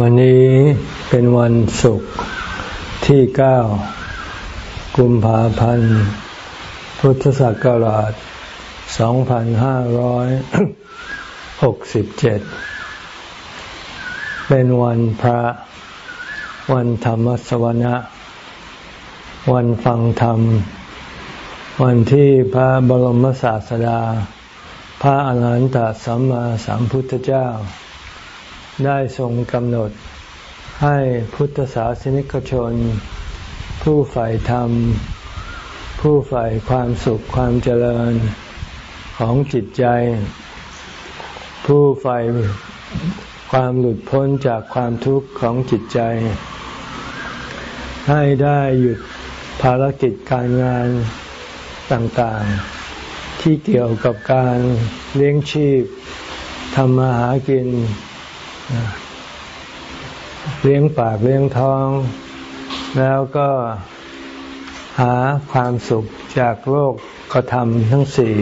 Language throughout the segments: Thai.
วันนี้เป็นวันศุกร์ที่เก้ากุมภาพันธ์ พุทธศักราช 2567 เป็นวันพระ วันธรรมสวนะ วันฟังธรรม วันที่พระบรมศาสดา พระอรหันตสัมมาสัมพุทธเจ้า ได้ทรงกำหนดให้พุทธศาสนิกชน ผู้ใฝ่ธรรม ผู้ใฝ่ความสุขความเจริญของจิตใจ ผู้ใฝ่ความหลุดพ้นจากความทุกข์ของจิตใจ ให้ได้หยุดภารกิจการงานต่างๆ ที่เกี่ยวกับการเลี้ยงชีพทำมาหากิน เลี้ยงปากเลี้ยงท้อง แล้วก็หาความสุขจากโลกกระทำทั้งสี่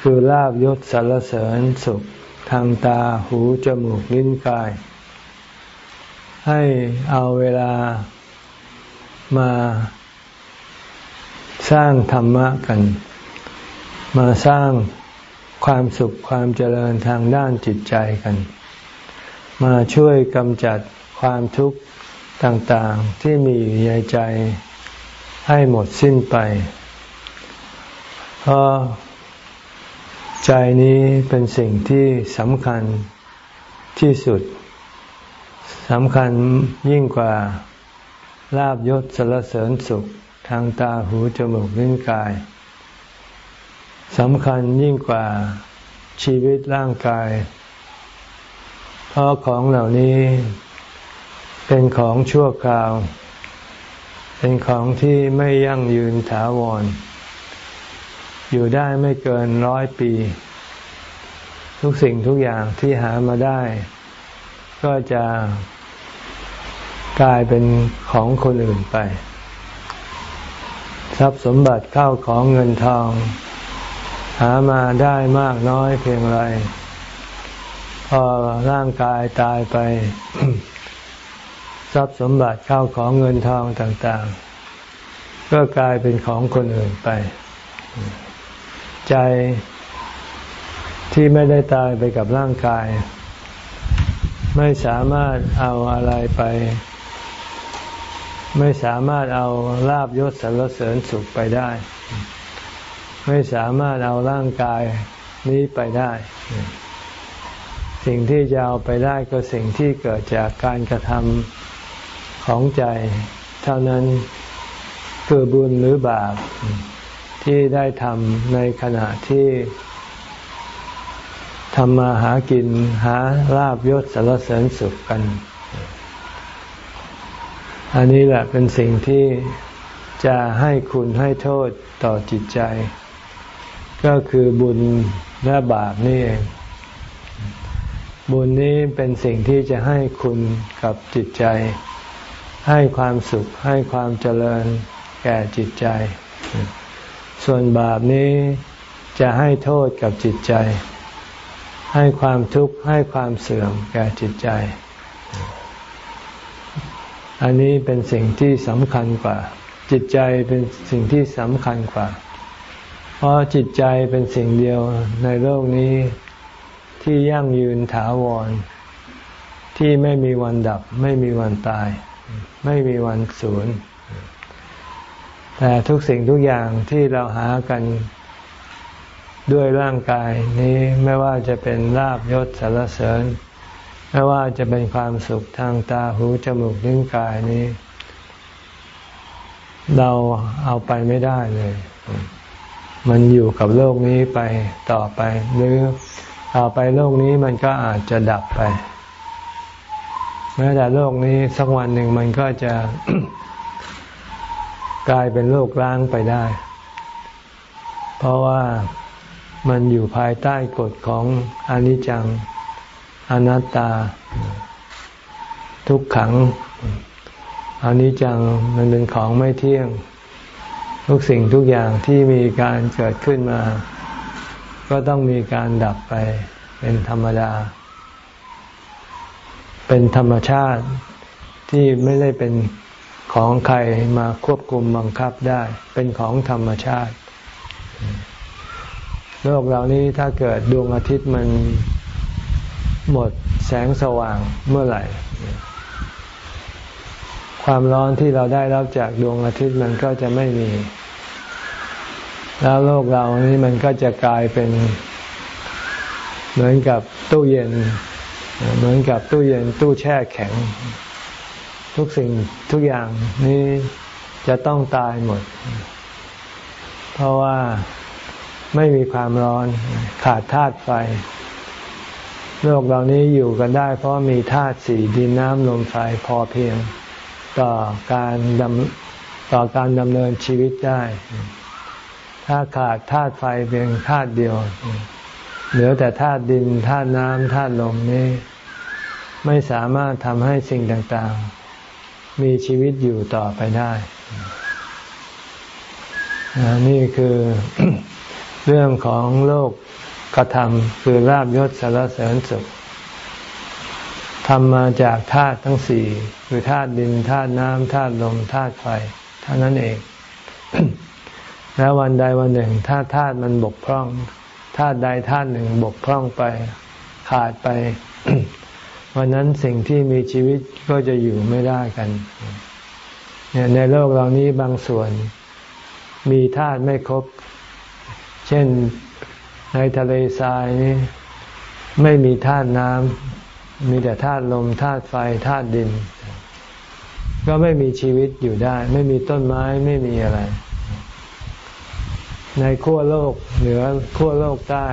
คือลาบยศสารเสริญสุขทางตาหูจมูกลิ้นกาย ให้เอาเวลามาสร้างธรรมะกัน มาสร้างความสุขความเจริญทางด้านจิตใจกัน มาช่วยกำจัดความทุกข์ต่างๆที่มีอยู่ในใจให้หมดสิ้นไป เพราะใจนี้เป็นสิ่งที่สำคัญที่สุดสำคัญยิ่งกว่าลาบยศสรเสริญสุขทางตาหูจมูกลิ้นกายสำคัญยิ่งกว่าชีวิตร่างกาย ราะของเหล่านี้ เป็นของชั่วคราว เป็นของที่ไม่ยั่งยืนถาวร อยู่ได้ไม่เกินร้อยปี ทุกสิ่งทุกอย่างที่หามาได้ ก็จะกลายเป็นของคนอื่นไป ทรัพย์สมบัติเข้าของเงินทอง หามาได้มากน้อยเพียงไร พอร่างกายตายไป ทรัพย์สมบัติเข้าของเงินทองต่าง ๆ ก็กลายเป็นของคนอื่นไป ใจที่ไม่ได้ตายไปกับร่างกาย ไม่สามารถเอาอะไรไป ไม่สามารถเอาลาบยศสรรเสริญสุขไปได้ ไม่สามารถเอาร่างกายนี้ไปได้ สิ่งที่จะเอาไปได้ก็สิ่งที่เกิดจากการกระทำของใจ เท่านั้นคือบุญหรือบาปที่ได้ทำในขณะที่ทำมาหากินหาลาบยศสารเสริญสุขกัน อันนี้แหละเป็นสิ่งที่จะให้คุณให้โทษต่อจิตใจ ก็คือบุญและบาปนี่เอง บุญนี้เป็นสิ่งที่จะให้คุณกับจิตใจ ให้ความสุขให้ความเจริญแก่จิตใจ ส่วนบาปนี้จะให้โทษกับจิตใจ ให้ความทุกข์ให้ความเสื่อมแก่จิตใจ อันนี้เป็นสิ่งที่สำคัญกว่า จิตใจเป็นสิ่งที่สำคัญกว่า เพราะจิตใจเป็นสิ่งเดียวในโลกนี้ ที่ยั่งยืนถาวร ที่ไม่มีวันดับ ไม่มีวันตาย ไม่มีวันสูญแต่ทุกสิ่งทุกอย่างที่เราหากันด้วยร่างกายนี้ไม่ว่าจะเป็นลาบยศสารเสริญ ไม่ว่าจะเป็นความสุขทางตาหูจมูกลิ้นกายนี้ เราเอาไปไม่ได้เลย มันอยู่กับโลกนี้ไปต่อไป หรือ ต่อไปโลกนี้มันก็อาจจะดับไปแม้แต่โลกนี้สักวันหนึ่งมันก็จะกลายเป็นโลกล้างไปได้ เพราะว่ามันอยู่ภายใต้กฎของอนิจจัง อนัตตา ทุกขังอนิจจังมันเป็นของไม่เที่ยง ทุกสิ่งทุกอย่างที่มีการเกิดขึ้นมา ก็ต้องมีการดับไปเป็นธรรมดา เป็นธรรมชาติที่ไม่ได้เป็นของใครมาควบคุมบังคับได้ เป็นของธรรมชาติ โลกเหล่านี้ถ้าเกิดดวงอาทิตย์มันหมดแสงสว่างเมื่อไหร่ ความร้อนที่เราได้รับจากดวงอาทิตย์มันก็จะไม่มี แล้วโลกเรานี้มันก็จะกลายเป็นเหมือนกับตู้เย็น เหมือนกับตู้เย็นตู้แช่แข็ง ทุกสิ่งทุกอย่างนี้จะต้องตายหมด เพราะว่าไม่มีความร้อนขาดธาตุไฟ โลกเหล่านี้อยู่กันได้ เพราะมีธาตุสี่ดินน้ำลมไฟพอเพียงต่อการดำต่อการดำเนินชีวิตได้ ถ้าขาดธาตุไฟเพียงธาตุเดียว เหลือแต่ธาตุดินธาตุน้ำธาตุลมนี้ ไม่สามารถทำให้สิ่งต่างๆ มีชีวิตอยู่ต่อไปได้นี่คือเรื่องของโลกกระทำคือราบยศสารเสริญสุขทำมาจากธาตุทั้งสี่คือธาตุดินธาตุน้ำธาตุลมธาตุไฟเท่านั้นเอง แล้ววันใดวันหนึ่ง ถ้าธาตุมันบกพร่องธาตุใดธาตุหนึ่งบกพร่องไปขาดไป วันนั้นสิ่งที่มีชีวิตก็จะอยู่ไม่ได้กันเนี่ยในโลกเหล่านี้บางส่วน มีธาตุไม่ครบ เช่นในทะเลทรายนี้ไม่มีธาตุน้ำมีแต่ธาตุลมธาตุไฟธาตุดิน ก็ไม่มีชีวิตอยู่ได้ ไม่มีต้นไม้ไม่มีอะไร ในขั้วโลกเหนือขั้วโลกใต้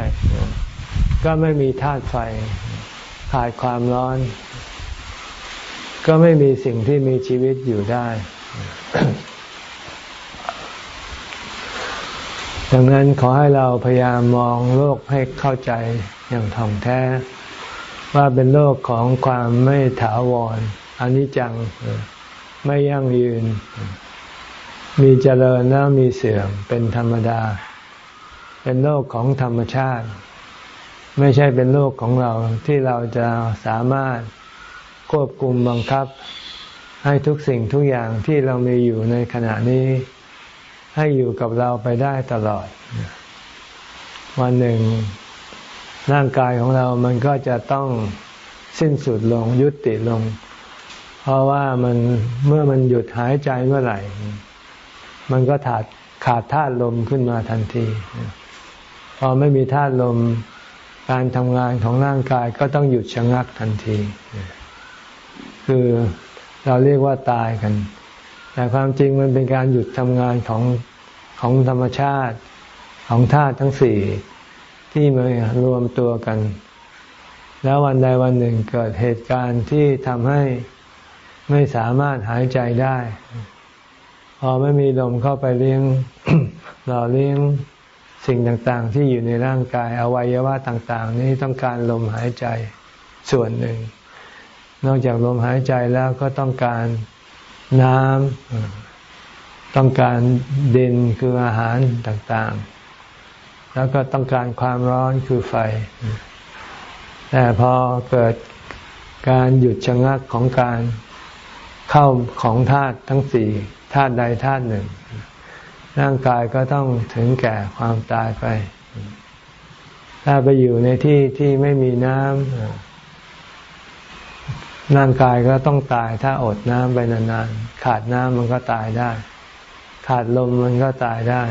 ก็ไม่มีธาตุไฟขาดความร้อน ก็ไม่มีสิ่งที่มีชีวิตอยู่ได้ ดังนั้นขอให้เราพยายามมองโลกให้เข้าใจอย่างถ่องแท้ ว่าเป็นโลกของความไม่ถาวรอนิจจังไม่ยั่งยืน มีเจริญแล้วมีเสื่อมเป็นธรรมดา เป็นโลกของธรรมชาติ ไม่ใช่เป็นโลกของเราที่เราจะสามารถควบคุมบังคับ ให้ทุกสิ่งทุกอย่างที่เรามีอยู่ในขณะนี้ ให้อยู่กับเราไปได้ตลอด วันหนึ่ง ร่างกายของเรามันก็จะต้องสิ้นสุดลงยุติลง เพราะว่ามันเมื่อมันหยุดหายใจเมื่อไหร่ มันก็ขาดขาดธาตุลมขึ้นมาทันที พอไม่มีธาตุลมการทำงานของร่างกายก็ต้องหยุดชะงักทันที คือเราเรียกว่าตายกัน แต่ความจริงมันเป็นการหยุดทำงานของของธรรมชาติของธาตุทั้งสี่ที่มารวมตัวกัน แล้ววันใดวันหนึ่งเกิดเหตุการณ์ที่ทำให้ไม่สามารถหายใจได้ อไม่มีลมเข้าไปเลี้ยงหล่อเลี้ยงสิ่งต่างๆ ที่อยู่ในร่างกายอวัยวะต่างๆ นี้ต้องการลมหายใจส่วนหนึ่ง นอกจากลมหายใจแล้วก็ต้องการน้ำต้องการดินคืออาหารต่างๆ แล้วก็ต้องการความร้อนคือไฟ แต่พอเกิดการหยุดชะงักของการเข้าของธาตุทั้งสี่ ธาตุใดธาตุหนึ่ง ร่างกายก็ต้องถึงแก่ความตายไป ถ้าไปอยู่ในที่ที่ไม่มีน้ำร่างกายก็ต้องตาย ถ้าอดน้ำไปนานๆ ขาดน้ำมันก็ตายได้ ขาดลมมันก็ตายได้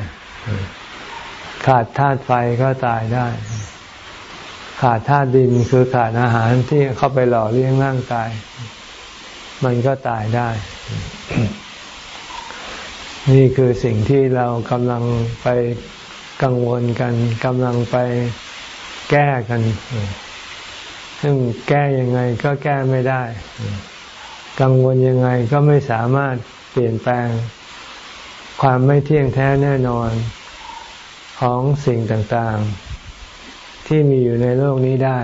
ขาดธาตุไฟก็ตายได้ ขาดธาตุดินคือขาดอาหารที่เข้าไปหล่อเลี้ยงร่างกาย มันก็ตายได้ นี่คือสิ่งที่เรากำลังไปกังวลกันกำลังไปแก้กัน ซึ่งแก้ยังไงก็แก้ไม่ได้ กังวลยังไงก็ไม่สามารถเปลี่ยนแปลง ความไม่เที่ยงแท้แน่นอนของสิ่งต่างๆ ที่มีอยู่ในโลกนี้ได้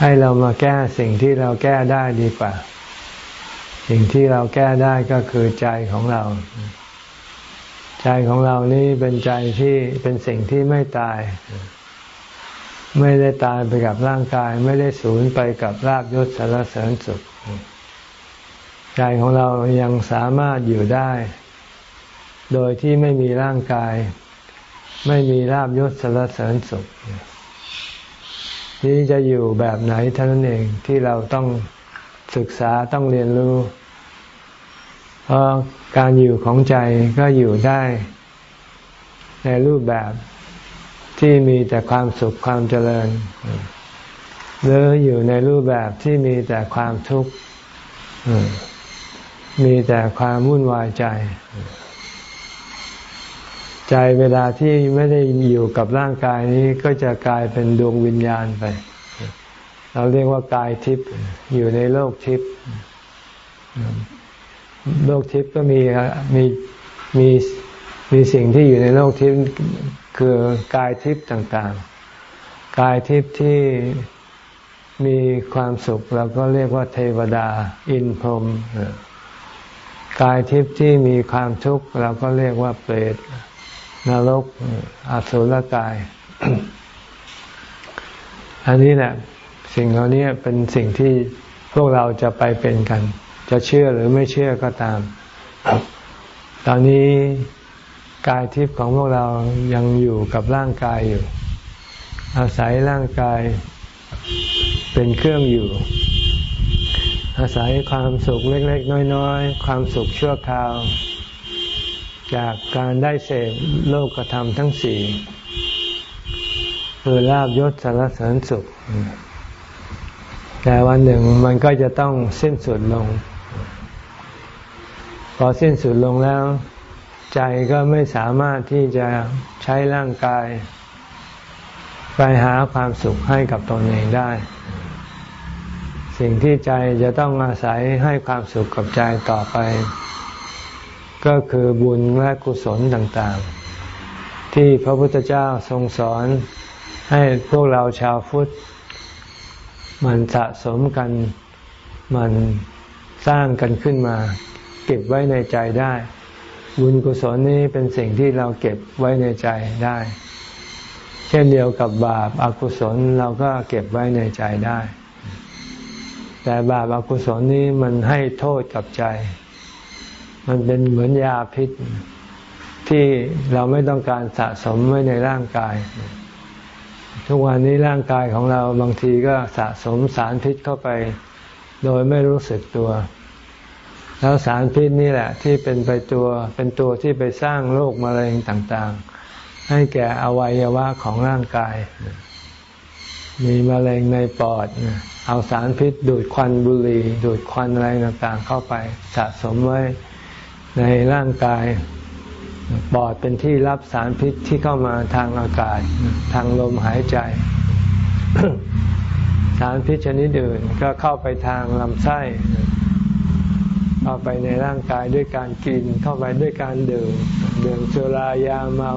ให้เรามาแก้สิ่งที่เราแก้ได้ดีกว่า สิ่งที่เราแก้ได้ก็คือใจของเรา ใจของเรานี่เป็นใจที่เป็นสิ่งที่ไม่ตาย ไม่ได้ตายไปกับร่างกาย ไม่ได้สูญไปกับลาบยศสารเสริญสุข ใจของเรายังสามารถอยู่ได้ โดยที่ไม่มีร่างกาย ไม่มีลาบยศสารเสริญสุขนี้จะอยู่แบบไหนเท่านั้นเองที่เราต้องศึกษาต้องเรียนรู้ เพราะการอยู่ของใจก็อยู่ได้ ในรูปแบบที่มีแต่ความสุขความเจริญ หรืออยู่ในรูปแบบที่มีแต่ความทุกข์มีแต่ความวุ่นวายใจ ใจเวลาที่ไม่ได้อยู่กับร่างกายนี้ก็จะกลายเป็นดวงวิญญาณไป เราเรียกว่ากายทิพย์อยู่ในโลกทิพย์ โลกทิพย์ก็มีมีมีมีสิ่งที่อยู่ในโลกทิพย์คือกายทิพย์ต่างๆ กายทิพย์ที่มีความสุขเราก็เรียกว่าเทวดา อินพรหมกายทิพย์ที่มีความทุกข์เราก็เรียกว่าเปรตนรกอสุรกาย อันนี้แหละสิ่งเหล่านี้เป็นสิ่งที่พวกเราจะไปเป็นกัน จะเชื่อหรือไม่เชื่อก็ตาม ตอนนี้กายทิพย์ของพวกเรายังอยู่กับร่างกายอยู่ อาศัยร่างกายเป็นเครื่องอยู่ อาศัยความสุขเล็ก ๆ น้อย ๆ ความสุขชั่วคราว จากการได้เสพโลกธรรมทั้งสี่คือลาบยศสารเสริญสุข แต่วันหนึ่งมันก็จะต้องสิ้นสุดลงพ อสิ้นสุดลงแล้ว ใจก็ไม่สามารถที่จะใช้ร่างกาย ไปหาความสุขให้กับตนเองได้ สิ่งที่ใจจะต้องอาศัยให้ความสุขกับใจต่อไป ก็คือบุญและกุศลต่างๆ ที่พระพุทธเจ้าทรงสอนให้พวกเราชาวพุทธมันสะสมกันมันสร้างกันขึ้นมา เก็บไว้ในใจได้ บุญกุศลนี้เป็นสิ่งที่เราเก็บไว้ในใจได้ เช่นเดียวกับบาปอากุศลเราก็เก็บไว้ในใจได้ แต่บาปอากุศลนี้มันให้โทษกับใจ มันเป็นเหมือนยาพิษ ที่เราไม่ต้องการสะสมไว้ในร่างกายทุกวันนี้ร่างกายของเราบางทีก็สะสมสารพิษเข้าไป โดยไม่รู้สึกตัว แล้วสารพิษนี่แหละ ที่เป็นไปตัวเป็นตัวที่ไปสร้างโรคมะเร็งต่างๆ ให้แก่อวัยวะของร่างกาย มีมะเร็งในปอด เอาสารพิษดูดควันบุหรี่ดูดควันอะไรต่างๆ เข้าไปสะสมไว้ในร่างกายปอดเป็นที่รับสารพิษที่เข้ามาทางอากาศ ทางลมหายใจ สารพิษชนิดอื่นก็เข้าไปทางลำไส้ เข้าไปในร่างกายด้วยการกิน เข้าไปด้วยการดื่มดื่มสุรายาเมา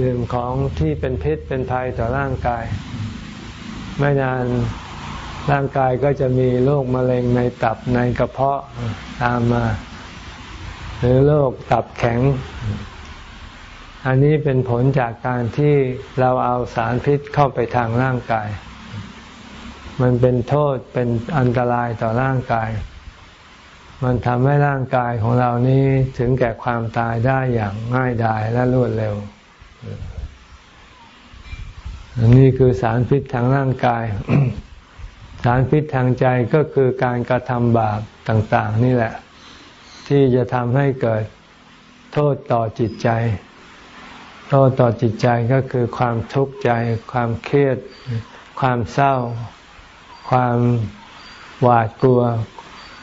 ดื่มของที่เป็นพิษเป็นภัยต่อร่างกาย ไม่นานร่างกายก็จะมีโรคมะเร็งในตับในกระเพาะตามมา หรือโรคตับแข็ง อันนี้เป็นผลจากการที่เราเอาสารพิษเข้าไปทางร่างกาย มันเป็นโทษเป็นอันตรายต่อร่างกาย มันทำให้ร่างกายของเรานี้ถึงแก่ความตายได้อย่างง่ายดายและรวดเร็วนนี้คือสารพิษทางร่างกาย สารพิษทางใจก็คือการกระทำบาปต่าง ๆ นี่แหละ ที่จะทำให้เกิดโทษต่อจิตใจ โทษต่อจิตใจก็คือความทุกข์ใจ ความเครียด ความเศร้า ความหวาดกลัว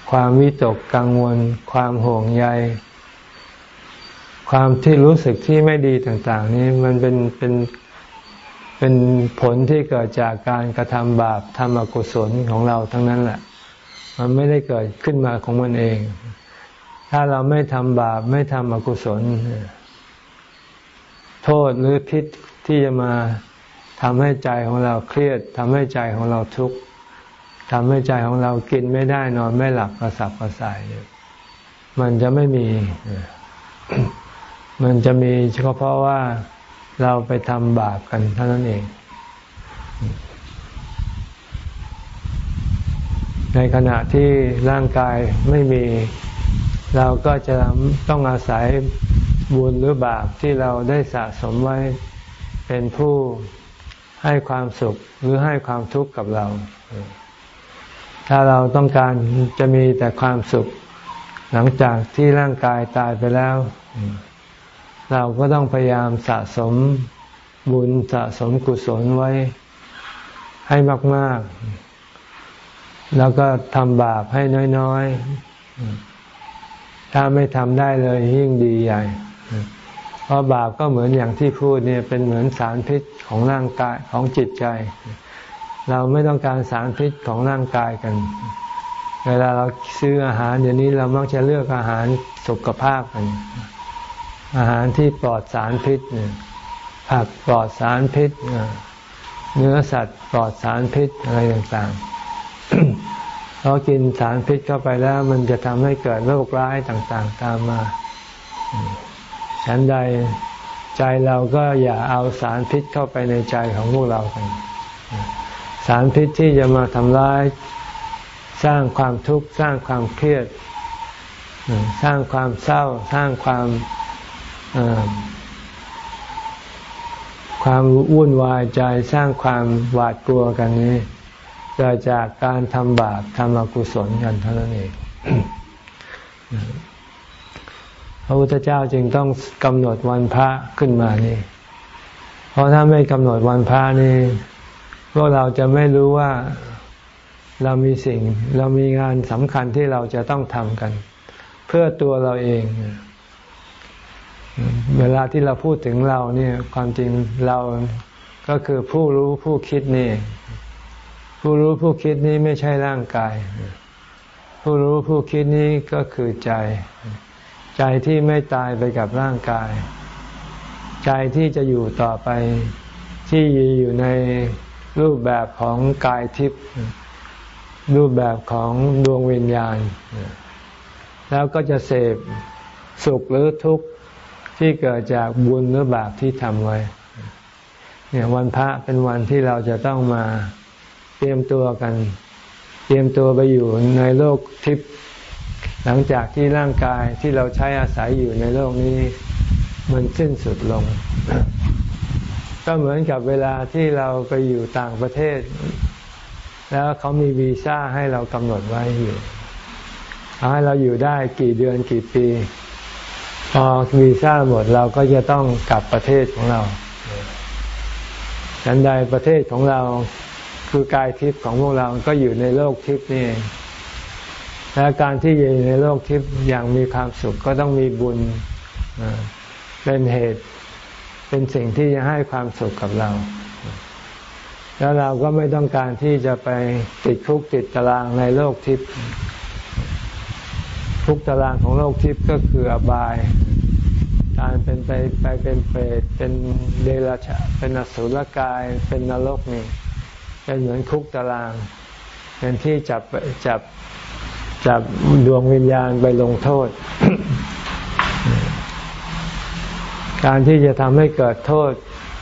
ความวิตกกังวล ความห่วงใย ความที่รู้สึกที่ไม่ดีต่าง ๆ นี้มันเป็นเป็นเป็นผลที่เกิดจากการกระทำบาปทำอกุศลของเราทั้งนั้นแหละ มันไม่ได้เกิดขึ้นมาของมันเอง ถ้าเราไม่ทำบาปไม่ทำอกุศล โทษหรือพิษที่จะมาทำให้ใจของเราเครียดทำให้ใจของเราทุกข์ ทำให้ใจของเรากินไม่ได้นอนไม่หลับกระสับกระส่ายมันจะไม่มี มันจะมีเฉพาะว่าเราไปทำบาปกันเท่านั้นเอง ในขณะที่ร่างกายไม่มี เราก็จะต้องอาศัยบุญหรือบาปที่เราได้สะสมไว้เป็นผู้ให้ความสุขหรือให้ความทุกข์กับเรา ถ้าเราต้องการจะมีแต่ความสุข หลังจากที่ร่างกายตายไปแล้ว เราก็ต้องพยายามสะสมบุญสะสมกุศลไว้ให้มาก ๆ แล้วก็ทำบาปให้น้อยๆ ถ้าไม่ทำได้เลยยิ่งดีใหญ่ เพราะบาปก็เหมือนอย่างที่พูดเนี่ยเป็นเหมือนสารพิษของร่างกายของจิตใจ เราไม่ต้องการสารพิษของร่างกายกัน เวลาเราซื้ออาหารเดี๋ยวนี้เรามักจะเลือกอาหารสุขภาพกัน อาหารที่ปลอดสารพิษเนี่ยผักปลอดสารพิษ เนื้อสัตว์ปลอดสารพิษอะไรต่างๆ เพราะกินสารพิษเข้าไปแล้ว มันจะทำให้เกิดโรคร้ายต่างๆ ตามมาฉันใดใจเราก็อย่าเอาสารพิษเข้าไปในใจของพวกเรากัน สารพิษที่จะมาทำร้ายสร้างความทุกข์สร้างความเครียด สร้างความเศร้า สร้างความความวุ่นวายใจสร้างความหวาดกลัวกันนี้เกิดจากการทำบาปทำอกุศลกันเท่านั้นเองพระพุทธเจ้าจึงต้องกำหนดวันพระขึ้นมานี่ เพราะถ้าไม่กำหนดวันพระนี่ วกเราจะไม่รู้ว่าเรามีสิ่ง เรามีงานสำคัญที่เราจะต้องทำกัน เพื่อตัวเราเอง เวลาที่เราพูดถึงเราเนี่ย ความจริงเราก็คือผู้รู้ผู้คิดนี่ ผู้รู้ผู้คิดนี้ไม่ใช่ร่างกาย ผู้รู้ผู้คิดนี้ก็คือใจ ใจที่ไม่ตายไปกับร่างกาย ใจที่จะอยู่ต่อไปที่อยู่ใน รูปแบบของกายทิพย์รูปแบบของดวงวิญญาณ แล้วก็จะเสพสุขหรือทุกข์ที่เกิดจากบุญหรือบาปที่ทำไว้เนี่ยวันพระเป็นวันที่เราจะต้องมาเตรียมตัวกัน เตรียมตัวไปอยู่ในโลกทิพย์หลังจากที่ร่างกายที่เราใช้อาศัยอยู่ในโลกนี้ มันสิ้นสุดลง ก็เหมือนกับเวลาที่เราไปอยู่ต่างประเทศ แล้วเขามีวีซ่าให้เรากำหนดไว้อยู่เอาให้เราอยู่ได้กี่เดือนกี่ปีพอวีซ่าหมดเราก็จะต้องกลับประเทศของเราฉันใดประเทศของเราคือกายทิพย์ของพวกเราก็อยู่ในโลกทิพย์นี่และการที่อยู่ในโลกทิพย์อย่างมีความสุขก็ต้องมีบุญเป็นเหตุ เป็นสิ่งที่จะให้ความสุขกับเรา แล้วเราก็ไม่ต้องการที่จะไปติดคุกติดตารางในโลกทิพย์ทุกตารางของโลกทิพย์ก็คืออบาย การเป็นไปไปเป็นเปรตเป็นเดรัจฉาเป็นอสุรกาย เป็นนรกนี่เป็นเหมือนคุกตารางเป็นที่จับจับจับดวงวิญญาณไปลงโทษ การที่จะทำให้เกิดโทษ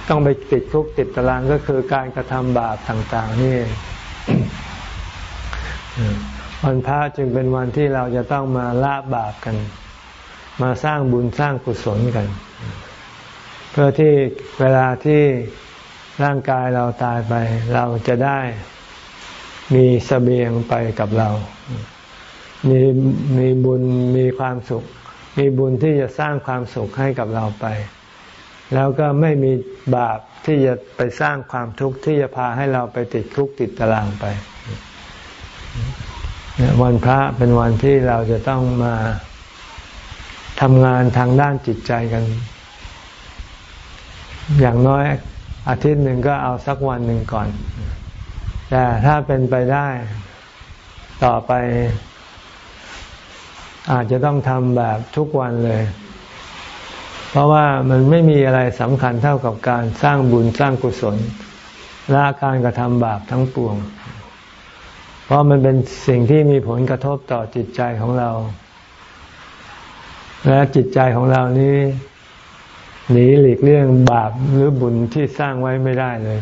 ต้องไปติดคุกติดตารางก็คือการกระทำบาปต่าง ๆ นี่วันพระจึงเป็นวันที่เราจะต้องมาละบาปกัน มาสร้างบุญสร้างกุศลกัน เพื่อที่เวลาที่ร่างกายเราตายไป เราจะได้มีสเสบียงไปกับเรา มีมีบุญมีความสุข มีบุญที่จะสร้างความสุขให้กับเราไป แล้วก็ไม่มีบาปที่จะไปสร้างความทุกข์ที่จะพาให้เราไปติดคุกติดตารางไป วันพระเป็นวันที่เราจะต้องมาทำงานทางด้านจิตใจกัน อย่างน้อยอาทิตย์หนึ่งก็เอาสักวันหนึ่งก่อน แต่ถ้าเป็นไปได้ต่อไป อาจจะต้องทำแบบทุกวันเลย เพราะว่ามันไม่มีอะไรสำคัญเท่ากับการสร้างบุญสร้างกุศลละการกระทำบาปทั้งปวง เพราะมันเป็นสิ่งที่มีผลกระทบต่อจิตใจของเรา และจิตใจของเรานี้หนีหลีกเลี่ยงบาปหรือบุญที่สร้างไว้ไม่ได้เลย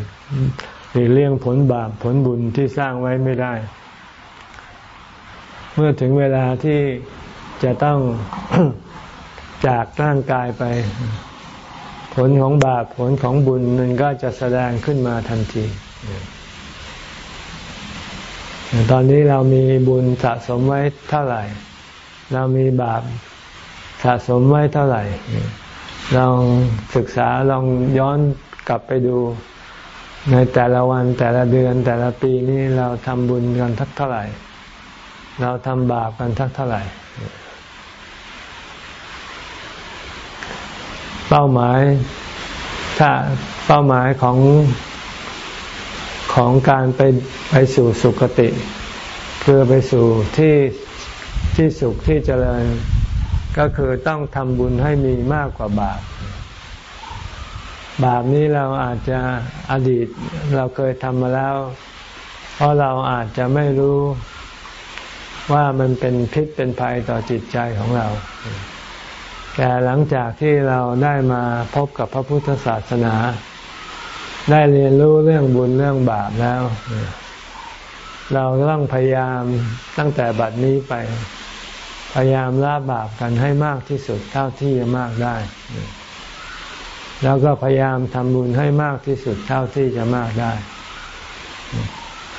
หรือเลี่ยงผลบาปผลบุญที่สร้างไว้ไม่ได้ เมื่อถึงเวลาที่ จะต้องจากร่างกายไป ผลของบาปผลของบุญมันก็จะแสดงขึ้นมาทันทีตอนนี้เรามีบุญสะสมไว้เท่าไหร่ เรามีบาปสะสมไว้เท่าไหร่ ลองศึกษาลองย้อนกลับไปดูในแต่ละวันแต่ละเดือนแต่ละปีนี้เราทำบุญกันทักเท่าไหร่ เราทำบาปกันทักเท่าไหร่ เป้าหมาย ถ้าเป้าหมายของของการไปไปสู่สุคติ คือไปสู่ที่ที่สุขที่เจริญ ก็คือต้องทำบุญให้มีมากกว่าบาปบาปนี้เราอาจจะอดีตเราเคยทำมาแล้ว เพราะเราอาจจะไม่รู้ว่ามันเป็นพิษเป็นภัยต่อจิตใจของเรา แต่หลังจากที่เราได้มาพบกับพระพุทธศาสนา ได้เรียนรู้เรื่องบุญเรื่องบาปแล้ว เราต้องพยายามตั้งแต่บัดนี้ไป พยายามละบาปกันให้มากที่สุดเท่าที่จะมากได้ แล้วก็พยายามทำบุญให้มากที่สุดเท่าที่จะมากได้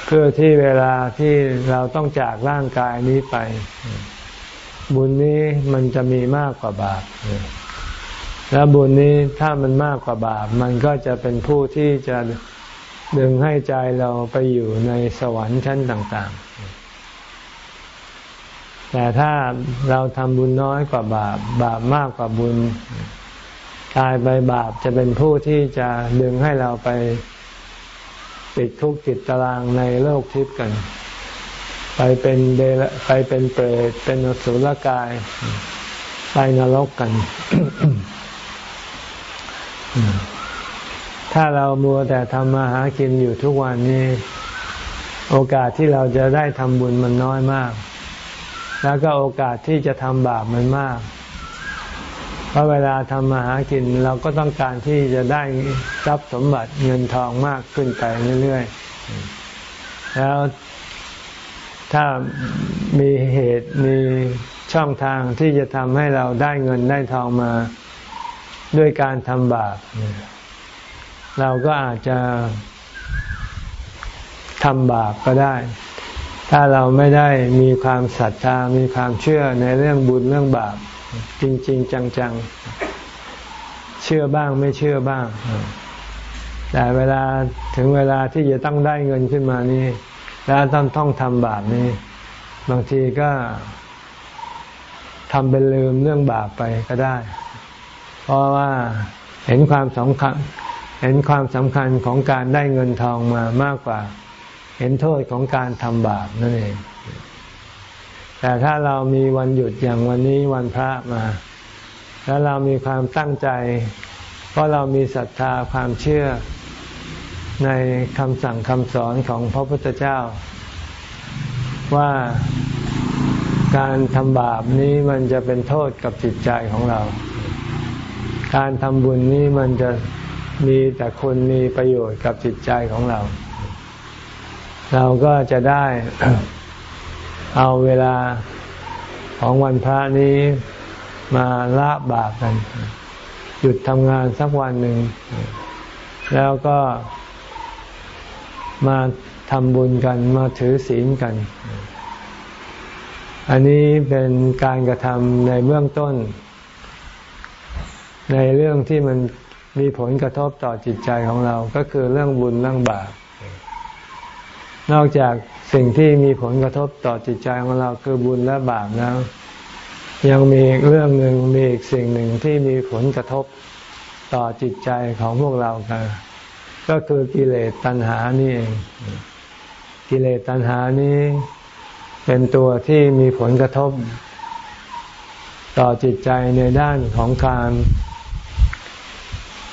เพื่อที่เวลาที่เราต้องจากร่างกายนี้ไป บุญนี้มันจะมีมากกว่าบาปแล้วบุญนี้ถ้ามันมากกว่าบาป มันก็จะเป็นผู้ที่จะดึงให้ใจเราไปอยู่ในสวรรค์ชั้นต่าง ๆ แต่ถ้าเราทำบุญน้อยกว่าบาป บาปมากกว่าบุญกายไปบาปจะเป็นผู้ที่จะดึงให้เราไปติดทุกข์ติดตารางในโลกทิพย์กัน ไปเป็นเดลไปเป็นเปรตเป็นอสุรกาย ไปนรกกัน ถ้าเรามัวแต่ทำมาหากินอยู่ทุกวันนี้ โอกาสที่เราจะได้ทำบุญมันน้อยมาก แล้วก็โอกาสที่จะทำบาปมันมาก เพราะเวลาทำมาหากินเราก็ต้องการที่จะได้ทรัพย์สมบัติเงินทองมากขึ้นไปเรื่อยๆแล้ว ถ้ามีเหตุมีช่องทางที่จะทำให้เราได้เงินได้ทองมาด้วยการทำบาปเราก็อาจจะทำบาปก็ได้ ถ้าเราไม่ได้มีความศรัทธา มีความเชื่อในเรื่องบุญเรื่องบาป จริง ๆ จัง ๆ เชื่อบ้างไม่เชื่อบ้าง แต่เวลาถึงเวลาที่จะต้องได้เงินขึ้นมานี่ แล้วต้องต้องทำบาปนี่บางทีก็ทำเป็นลืมเรื่องบาปไปก็ได้ เพราะว่าเห็นความสำคัญ เห็นความสำคัญของการได้เงินทองมามากกว่า เห็นโทษของการทำบาปนั่นเอง แต่ถ้าเรามีวันหยุดอย่างวันนี้วันพระมา แล้วเรามีความตั้งใจ เพราะเรามีศรัทธาความเชื่อ ในคำสั่งคำสอนของพระพุทธเจ้า ว่าการทำบาปนี้มันจะเป็นโทษกับจิตใจของเรา การทำบุญนี้มันจะมีแต่คุณมีประโยชน์กับจิตใจของเรา เราก็จะได้เอาเวลาของวันพระนี้มาละบาปกัน หยุดทำงานสักวันหนึ่ง แล้วก็ มาทำบุญกันมาถือศีลกัน อันนี้เป็นการกระทำในเบื้องต้น ในเรื่องที่มันมีผลกระทบต่อจิตใจของเรา ก็คือเรื่องบุญเรื่องบาป นอกจากสิ่งที่มีผลกระทบต่อจิตใจของเราคือบุญและบาปแล้ว ยังมีเรื่องหนึ่งมีอีกสิ่งหนึ่งที่มีผลกระทบต่อจิตใจของพวกเรากัน ก็คือกิเลสตัณหานี่เองกิเลสตัณหานี้เป็นตัวที่มีผลกระทบ ต่อจิตใจในด้านของการ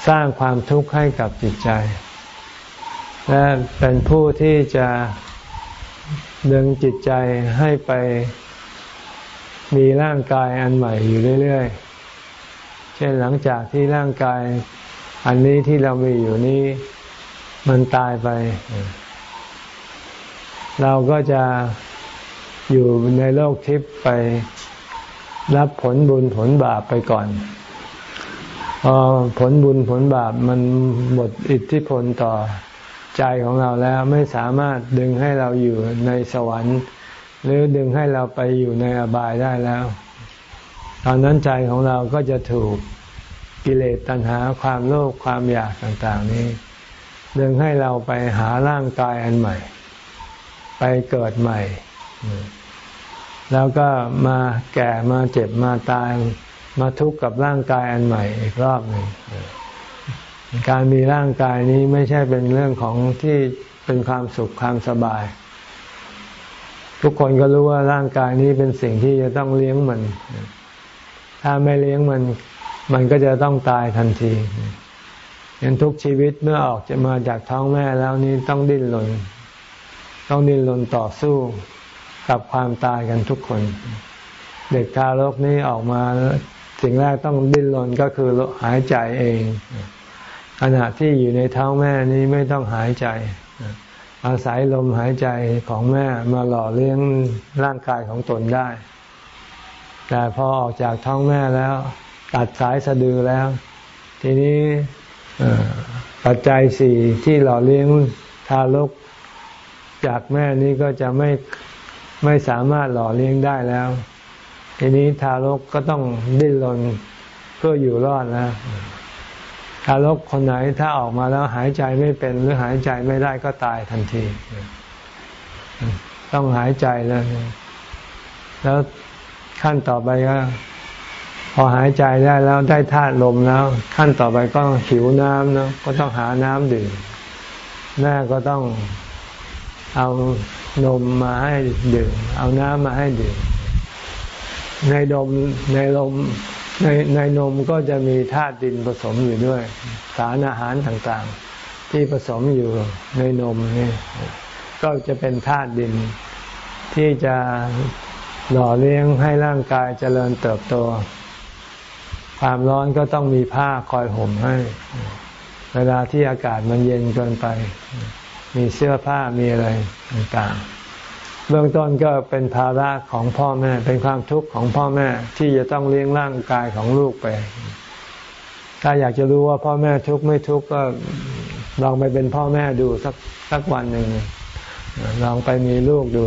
สร้างความทุกข์ให้กับจิตใจ และเป็นผู้ที่จะดึงจิตใจให้ไปมีร่างกายอันใหม่อยู่เรื่อยๆ เช่นหลังจากที่ร่างกายอันนี้ที่เรามีอยู่นี้ มันตายไป เราก็จะอยู่ในโลกทิพย์ไปรับผลบุญผลบาปไปก่อนพอผลบุญผลบาปมันหมดอิทธิพลต่อใจของเราแล้วไม่สามารถดึงให้เราอยู่ในสวรรค์ หรือดึงให้เราไปอยู่ในอบายได้แล้ว ตอนนั้นใจของเราก็จะถูกกิเลสตัณหาความโลภความอยากต่าง ๆ นี้ ดึงให้เราไปหาร่างกายอันใหม่ ไปเกิดใหม่ แล้วก็มาแก่มาเจ็บมาตาย มาทุกข์กับร่างกายอันใหม่อีกรอบหนึ่งการมีร่างกายนี้ไม่ใช่เป็นเรื่องของที่เป็นความสุขความสบาย ทุกคนก็รู้ว่าร่างกายนี้เป็นสิ่งที่จะต้องเลี้ยงมัน ถ้าไม่เลี้ยงมัน มันก็จะต้องตายทันที ยันทุกชีวิตเมื่อออกจะมาจากท้องแม่แล้วนี้ต้องดิ้นรนต้องดิ้นรนต่อสู้กับความตายกันทุกคน เด็กทารกนี้ออกมาสิ่งแรกต้องดิ้นรนก็คือหายใจเอง ขณะที่อยู่ในท้องแม่นี้ไม่ต้องหายใจ อาศัยลมหายใจของแม่มาหล่อเลี้ยงร่างกายของตนได้ แต่พอออกจากท้องแม่แล้ว ตัดสายสะดือแล้ว ทีนี้ ปัจจัยสี่ที่หล่อเลี้ยงทารกจากแม่นี้ก็จะไม่ไม่สามารถหล่อเลี้ยงได้แล้ว ทีนี้ทารกก็ต้องดิ้นรนเพื่ออยู่รอดแล้วทารกคนไหนถ้าออกมาแล้วหายใจไม่เป็นหรือหายใจไม่ได้ก็ตายทันที ต้องหายใจแล้ว แล้วขั้นต่อไปก็ พอหายใจได้แล้วได้ธาตุลมแล้ว ขั้นต่อไปก็หิวน้ำนะก็ต้องหาน้ำดื่มแม่ก็ต้องเอานมมาให้ดื่ม เอาน้ำมาให้ดื่ม ในดมในลมในในนมก็จะมีธาตุดินผสมอยู่ด้วย สารอาหารต่างๆ ที่ผสมอยู่ในนมนี่ก็จะเป็นธาตุดินที่จะหล่อเลี้ยงให้ร่างกายเจริญเติบโต ความร้อนก็ต้องมีผ้าคอยห่มให้ เวลาที่อากาศมันเย็นเกินไป มีเสื้อผ้ามีอะไรต่างๆ เบื้องต้นก็เป็นภาระของพ่อแม่ เป็นความทุกข์ของพ่อแม่ที่จะต้องเลี้ยงร่างกายของลูกไป ถ้าอยากจะรู้ว่าพ่อแม่ทุกข์ไม่ทุกข์ก็ลองไปเป็นพ่อแม่ดูสักสักวันหนึ่งลองไปมีลูกดู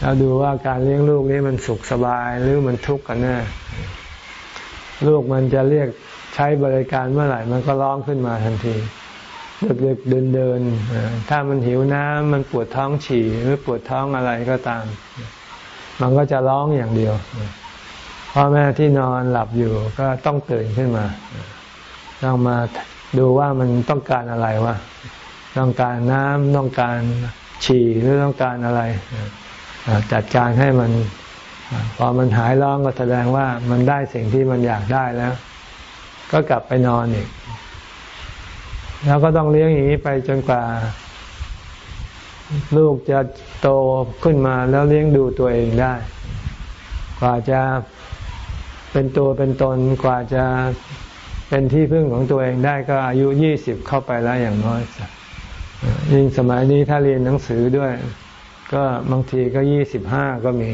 แล้วดูว่าการเลี้ยงลูกนี้มันสุขสบายหรือมันทุกข์กันแน่ ลูกมันจะเรียกใช้บริการเมื่อไหร่ มันก็ร้องขึ้นมาทันทีดึกๆเดินเดินถ้ามันหิวน้ำมันปวดท้องฉี่หรือปวดท้องอะไรก็ตาม มันก็จะร้องอย่างเดียวพ่อแม่ที่นอนหลับอยู่ก็ต้องตื่นขึ้นมาต้องมาดูว่ามันต้องการอะไรวะต้องการน้ำต้องการฉี่หรือต้องการอะไร จัดการให้มัน พอมันหายร้องก็แสดงว่ามันได้สิ่งที่มันอยากได้แล้ว ก็กลับไปนอนอีก แล้วก็ต้องเลี้ยงอย่างนี้ไปจนกว่า ลูกจะโตขึ้นมาแล้วเลี้ยงดูตัวเองได้ กว่าจะเป็นตัวเป็นตนกว่าจะเป็นที่พึ่งของตัวเองได้ก็อายุยี่สิบเข้าไปแล้วอย่างน้อยยิ่งสมัยนี้ถ้าเรียนหนังสือด้วย ก็บางทีก็ยี่สิบห้าก็มี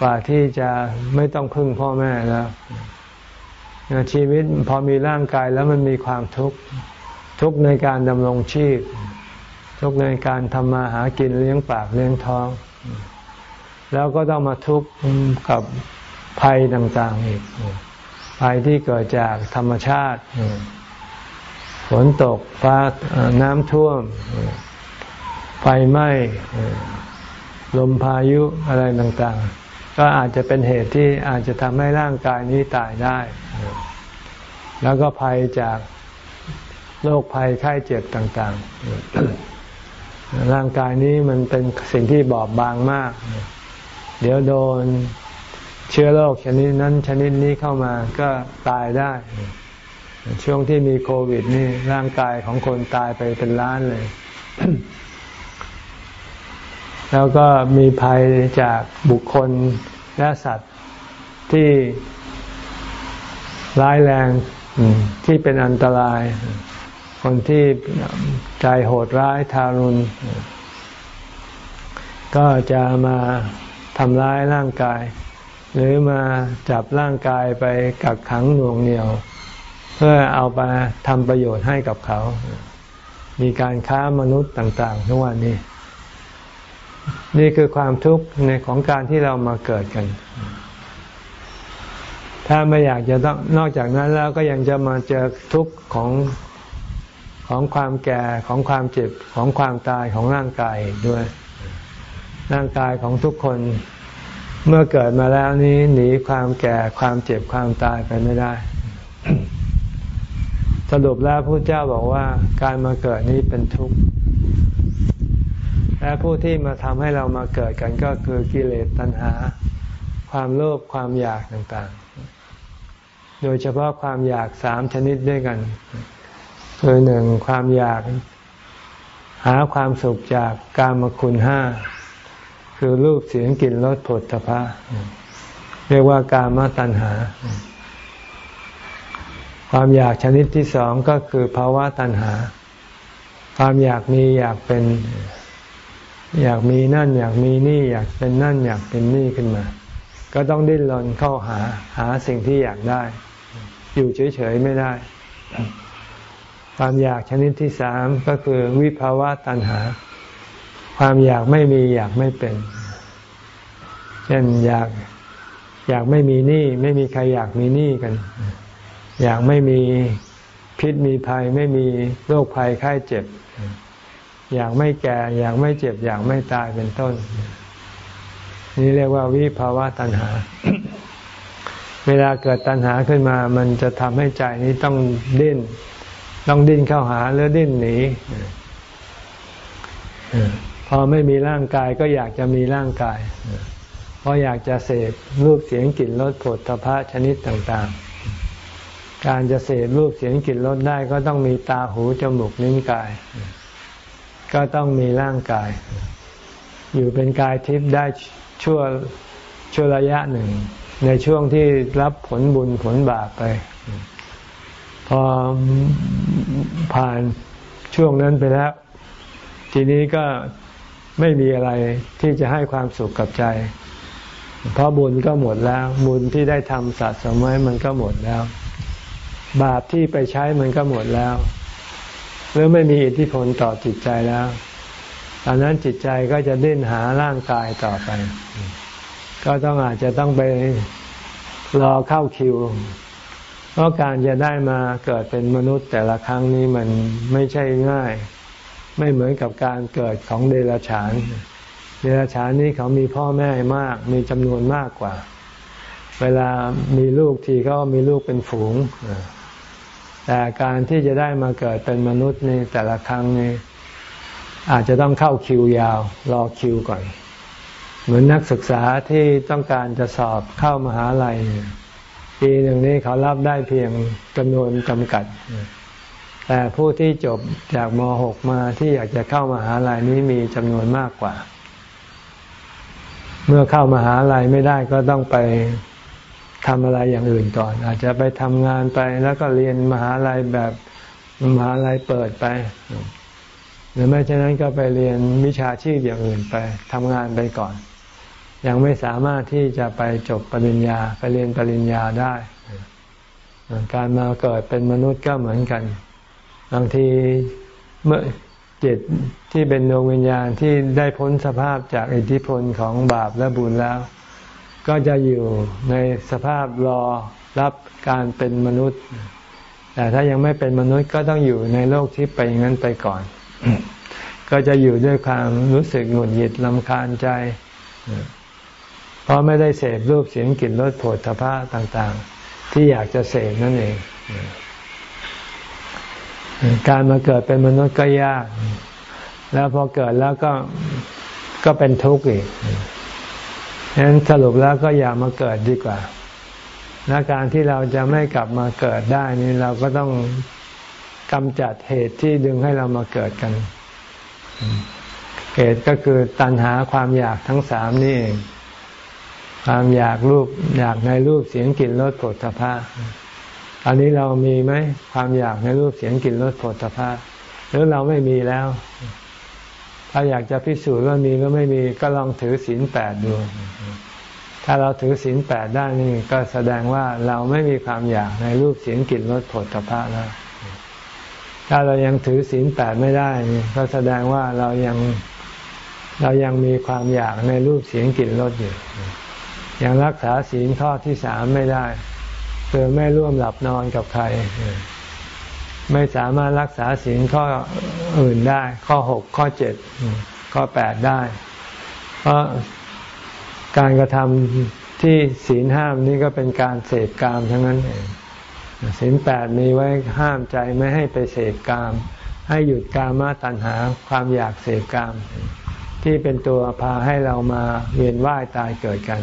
กว่าที่จะไม่ต้องพึ่งพ่อแม่แล้วชีวิตพอมีร่างกายแล้วมันมีความทุกข์ทุกข์ในการดำรงชีพ ทุกข์ในการทำมาหากินเลี้ยงปากเลี้ยงท้อง แล้วก็ต้องมาทุกข์กับภัยต่าง ๆ อีก ภัยที่เกิดจากธรรมชาติฝนตกฟ้าน้ำท่วม ไฟไหม้ ลมพายุอะไรต่าง ๆ ก็อาจจะเป็นเหตุที่อาจจะทำให้ร่างกายนี้ตายได้ แล้วก็ภัยจากโรคภัยไข้เจ็บต่างๆ ร่างกายนี้มันเป็นสิ่งที่บอบบางมาก เดี๋ยวโดนเชื้อโรคชนิดนั้นชนิดนี้เข้ามาก็ตายได้ ช่วงที่มีโควิดนี่ร่างกายของคนตายไปเป็นล้านเลย แล้วก็มีภัยจากบุคคลและสัตว์ที่ร้ายแรงที่เป็นอันตราย คนที่ใจโหดร้ายทารุณ ก็จะมาทำร้ายร่างกาย หรือมาจับร่างกายไปกักขังหน่วงเหนี่ยว เพื่อเอาไปทำประโยชน์ให้กับเขา มีการค้ามนุษย์ต่าง ๆ ทุกวันนี้ นี่คือความทุกข์ในของการที่เรามาเกิดกัน ถ้าไม่อยากจะต้องนอกจากนั้นแล้วก็ยังจะมาเจอทุกข์ของของความแก่ของความเจ็บของความตายของร่างกายด้วย ร่างกายของทุกคนเมื่อเกิดมาแล้วนี้หนีความแก่ความเจ็บความตายไปไม่ได้ สรุปแล้วพระเจ้าบอกว่าการมาเกิดนี้เป็นทุกข์ และผู้ที่มาทำให้เรามาเกิดกันก็คือกิเลสตัณหา ความโลภความอยากต่างๆ โดยเฉพาะความอยากสามชนิดด้วยกัน คือหนึ่งความอยากหาความสุขจากกามคุณห้าคือรูปเสียงกลิ่นรสผลตภะเรียกว่ากามตัณหา ความอยากชนิดที่สองก็คือภาวะตัณหา ความอยากมีอยากเป็น อยากมีนั่น อยากมีนี่อยากเป็นนั่นอยากเป็นนี่ขึ้นมา ก็ต้องดิ้นรนเข้าหาหาสิ่งที่อยากได้ อยู่เฉยๆไม่ได้ ความอยากชนิดที่สามก็คือวิภาวะตัณหา ความอยากไม่มีอยากไม่เป็น เช่นอยากอยากไม่มีหนี้ไม่มีใครอยากมีหนี้กัน อยากไม่มีพิษมีภัย ไม่มีโรคภัยไข้เจ็บ อยากไม่แก่ อยากไม่เจ็บ อยากไม่ตายเป็นต้น นี่เรียกว่าวิภาวะตัณหา เวลาเกิดตัณหาขึ้นมา มันจะทำให้ใจนี้ต้องดิ้น ต้องดิ้นเข้าหาหรือดิ้นหนีพอไม่มีร่างกายก็อยากจะมีร่างกาย เพราะอยากจะเสพรูปเสียงกลิ่นรสผลพระชนิดต่างๆ การจะเสพรูปเสียงกลิ่นรสได้ก็ต้องมีตาหูจมูกลิ้นกาย ก็ต้องมีร่างกาย อยู่เป็นกายทิพย์ได้ชั่วชั่วระยะหนึ่ง ในช่วงที่รับผลบุญผลบาปไป พอผ่านช่วงนั้นไปแล้ว ทีนี้ก็ไม่มีอะไรที่จะให้ความสุขกับใจ เพราะบุญก็หมดแล้ว บุญที่ได้ทำสะสมไว้มันก็หมดแล้ว บาปที่ไปใช้มันก็หมดแล้ว หรือไม่มีอิทธิพลต่อจิตใจแล้วตอนนั้นจิตใจก็จะดิ้นหาร่างกายต่อไป ก็ต้องอาจจะต้องไปรอเข้าคิว เพราะการจะได้มาเกิดเป็นมนุษย์แต่ละครั้งนี้มันไม่ใช่ง่าย ไม่เหมือนกับการเกิดของเดรัจฉาน เดรัจฉานนี้เขามีพ่อแม่มาก มีจำนวนมากกว่า เวลามีลูกทีก็มีลูกเป็นฝูง แต่การที่จะได้มาเกิดเป็นมนุษย์ในแต่ละครั้งนี้อาจจะต้องเข้าคิวยาว รอคิวก่อน เหมือนนักศึกษาที่ต้องการจะสอบเข้ามหาลัยปีหนึ่งนี้เขารับได้เพียงจำนวนจำกัด แต่ผู้ที่จบจากม .6 มาที่อยากจะเข้ามหาลัยนี้มีจำนวนมากกว่า เมื่อเข้ามหาลัยไม่ได้ก็ต้องไป ทำอะไรอย่างอื่นก่อน อาจจะไปทำงานไปแล้วก็เรียนมหาลัยแบบมหาลัยเปิดไป หรือไม่เช่นนั้นก็ไปเรียนวิชาชีพอย่างอื่นไปทำงานไปก่อน ยังไม่สามารถที่จะไปจบปริญญาไปเรียนปริญญาได้ การมาเกิดเป็นมนุษย์ก็เหมือนกัน บางทีเมื่อจิตที่เป็นดวงวิญญาณที่ได้พ้นสภาพจากอิทธิพลของบาปและบุญแล้ว ก็จะอยู่ในสภาพรอรับการเป็นมนุษย์ แต่ถ้ายังไม่เป็นมนุษย์ก็ต้องอยู่ในโลกที่ไปอย่างนั้นไปก่อน ก็จะอยู่ด้วยความรู้สึกหงุดหงิดลำคาญใจ เพราะไม่ได้เสพรูปเสียงกลิ่นรสโผฏฐพะต่าง ๆ ที่อยากจะเสพนั่นเอง การมาเกิดเป็นมนุษย์ก็ยาก แล้วพอเกิดแล้วก็ก็เป็นทุกข์อีก ฉะนั้นสรุปแล้วก็อย่ามาเกิดดีกว่าและการที่เราจะไม่กลับมาเกิดได้นี่เราก็ต้องกำจัดเหตุที่ดึงให้เรามาเกิดกัน เหตุก็คือตัณหาความอยากทั้งสามนี่เองความอยากรูปอยากในรูปเสียงกลิ่นรสผลพภะอันนี้เรามีไหมความอยากในรูปเสียงกลิ่นรสผลตภะหรือเราไม่มีแล้ว ถ้าอยากจะพิสูจน์ว่ามีหรือไม่มีก็ลองถือศีลแปดดู ถ้าเราถือศีลแปดได้นี่ก็แสดงว่าเราไม่มีความอยากในรูปเสียงกลิ่นรสผลตภะแล้ว ถ้าเรายังถือศีลแปดไม่ได้ ก็แสดงว่าเรายังเรายังมีความอยากในรูปเสียงกลิ่นรสอยู่ ยังรักษาศีลข้อที่สามไม่ได้คือไม่ร่วมหลับนอนกับใคร ไม่สามารถรักษาศีลข้ออื่นได้ ข้อหกข้อเจ็ดข้อแปดได้ เพราะการกระทำที่ศีลห้ามนี่ก็เป็นการเสพกามทั้งนั้นเองศีลแปดมีไว้ห้ามใจไม่ให้ไปเสพกาม ให้หยุดกามาตัณหาความอยากเสพกาม ที่เป็นตัวพาให้เรามาเวียนว่ายตายเกิดกัน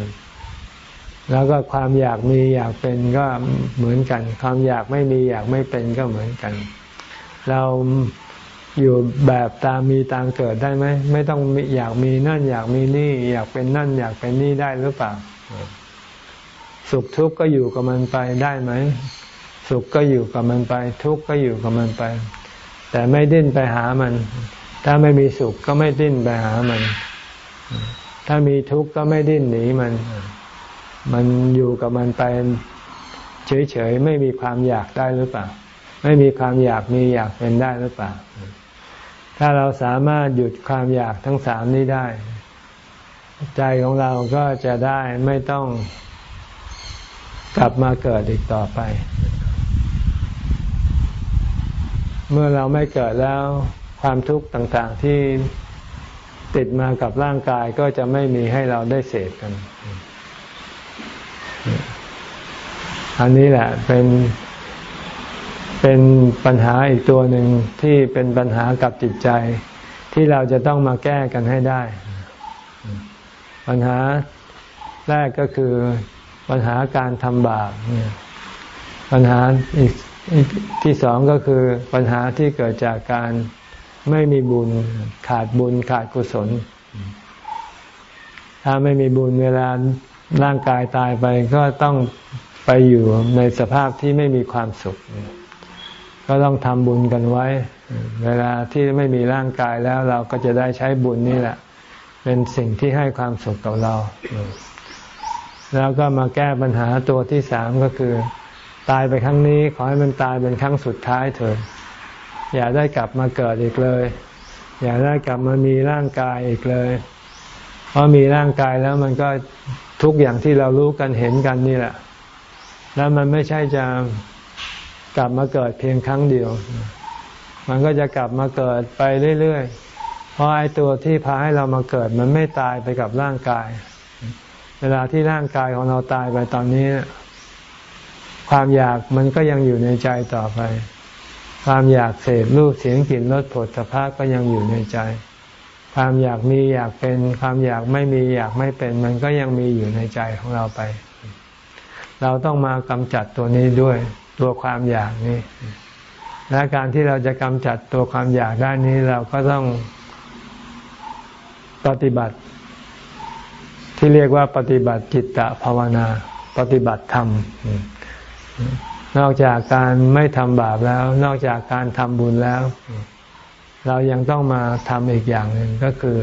แล้วก็ความอยากมีอยากเป็นก็เหมือนกัน ความอยากไม่มีอยากไม่เป็นก็เหมือนกัน เราอยู่แบบตามมีตามเกิดได้ไหมไม่ต้องอยากมีนั่นอยากมีนี่ อยากเป็นนั่น อยากเป็นนี่ได้หรือเปล่า สุขทุกข์ก็อยู่กับมันไปได้ไหมสุขก็อยู่กับมันไป ทุกข์ก็อยู่กับมันไป แต่ไม่ดิ้นไปหามัน ถ้าไม่มีสุขก็ไม่ดิ้นไปหามัน ถ้ามีทุกข์ก็ไม่ดิ้นหนีมัน มันอยู่กับมันไปเฉยๆไม่มีความอยากได้หรือเปล่า ไม่มีความอยากมีอยากเป็นได้หรือเปล่า ถ้าเราสามารถหยุดความอยากทั้งสามนี้ได้ ใจของเราก็จะได้ไม่ต้องกลับมาเกิดอีกต่อไป เมื่อเราไม่เกิดแล้วความทุกข์ต่างๆที่ติดมากับร่างกายก็จะไม่มีให้เราได้เสพกัน อันนี้แหละเป็นเป็นปัญหาอีกตัวหนึ่งที่เป็นปัญหากับจิตใจ ที่เราจะต้องมาแก้กันให้ได้ ปัญหาแรกก็คือปัญหาการทำบาปปัญหาอีกที่สองก็คือปัญหาที่เกิดจากการไม่มีบุญขาดบุญขาดกุศล ถ้าไม่มีบุญเวลา ร่างกายตายไปก็ต้องไปอยู่ในสภาพที่ไม่มีความสุข ก็ต้องทำบุญกันไว้ เวลาที่ไม่มีร่างกายแล้วเราก็จะได้ใช้บุญนี่แหละ เป็นสิ่งที่ให้ความสุขกับเรา แล้วก็มาแก้ปัญหาตัวที่สามก็คือ ตายไปครั้งนี้ ขอให้มันตายเป็นครั้งสุดท้ายเถิดอย่าได้กลับมาเกิดอีกเลย อย่าได้กลับมามีร่างกายอีกเลย เพราะมีร่างกายแล้วมันก็ ทุกอย่างที่เรารู้กันเห็นกันนี่แหละ แล้วมันไม่ใช่จะกลับมาเกิดเพียงครั้งเดียว มันก็จะกลับมาเกิดไปเรื่อยๆ เพราะไอ้ตัวที่พาให้เรามาเกิด มันไม่ตายไปกับร่างกาย เวลาที่ร่างกายของเราตายไปตอนนี้ ความอยากมันก็ยังอยู่ในใจต่อไป ความอยากเสพรูปเสียงกลิ่นรสผลสะพาก็ยังอยู่ในใจ ความอยากมีอยากเป็น ความอยากไม่มีอยากไม่เป็น มันก็ยังมีอยู่ในใจของเราไป เราต้องมากำจัดตัวนี้ด้วยตัวความอยากนี้ และการที่เราจะกำจัดตัวความอยากได้นี้เราก็ต้องปฏิบัติ ที่เรียกว่าปฏิบัติจิตตภาวนา ปฏิบัติธรรม นอกจากการไม่ทำบาปแล้ว นอกจากการทำบุญแล้ว เรายังต้องมาทำอีกอย่างหนึ่งก็คือ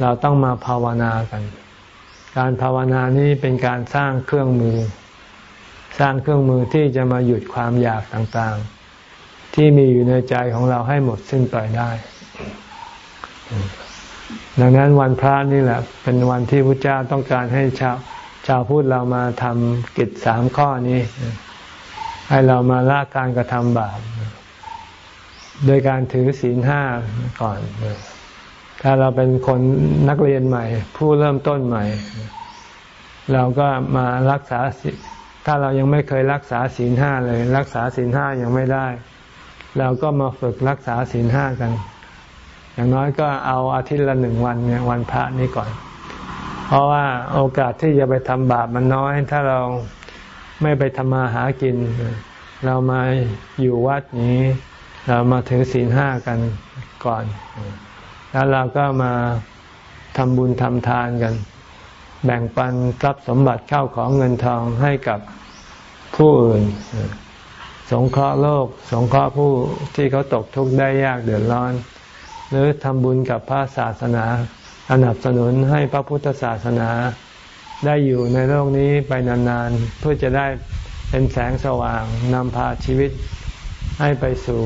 เราต้องมาภาวนากัน การภาวนานี้เป็นการสร้างเครื่องมือ สร้างเครื่องมือที่จะมาหยุดความอยากต่างๆ ที่มีอยู่ในใจของเราให้หมดสิ้นไปได้ ดังนั้นวันพระนี่แหละ เป็นวันที่พระเจ้าต้องการให้ชาวชาวพุทธเรามาทำกิจสามข้อนี้ ให้เรามาละการกระทำบาป โดยการถือศีลห้าก่อน ถ้าเราเป็นคนนักเรียนใหม่ ผู้เริ่มต้นใหม่ เราก็มารักษา ถ้าเรายังไม่เคยรักษาศีลห้าเลย รักษาศีลห้ายังไม่ได้ เราก็มาฝึกรักษาศีลห้ากัน อย่างน้อยก็เอาอาทิตย์ละหนึ่งวันเนี่ยวันพระนี้ก่อน เพราะว่าโอกาสที่จะไปทำบาปมันน้อย ถ้าเราไม่ไปทำมาหากิน เรามาอยู่วัดนี้ เรามาถือศีลห้ากันก่อน แล้วเราก็มาทำบุญทำทานกัน แบ่งปันทรัพย์สมบัติเข้าของเงินทองให้กับผู้อื่น สงเคราะห์โลก สงเคราะห์ผู้ที่เขาตกทุกข์ได้ยากเดือดร้อน หรือทำบุญกับพระศาสนาสนับสนุนให้พระพุทธศาสนาได้อยู่ในโลกนี้ไปนานๆ เพื่อจะได้เป็นแสงสว่างนำพาชีวิต ให้ไปสู่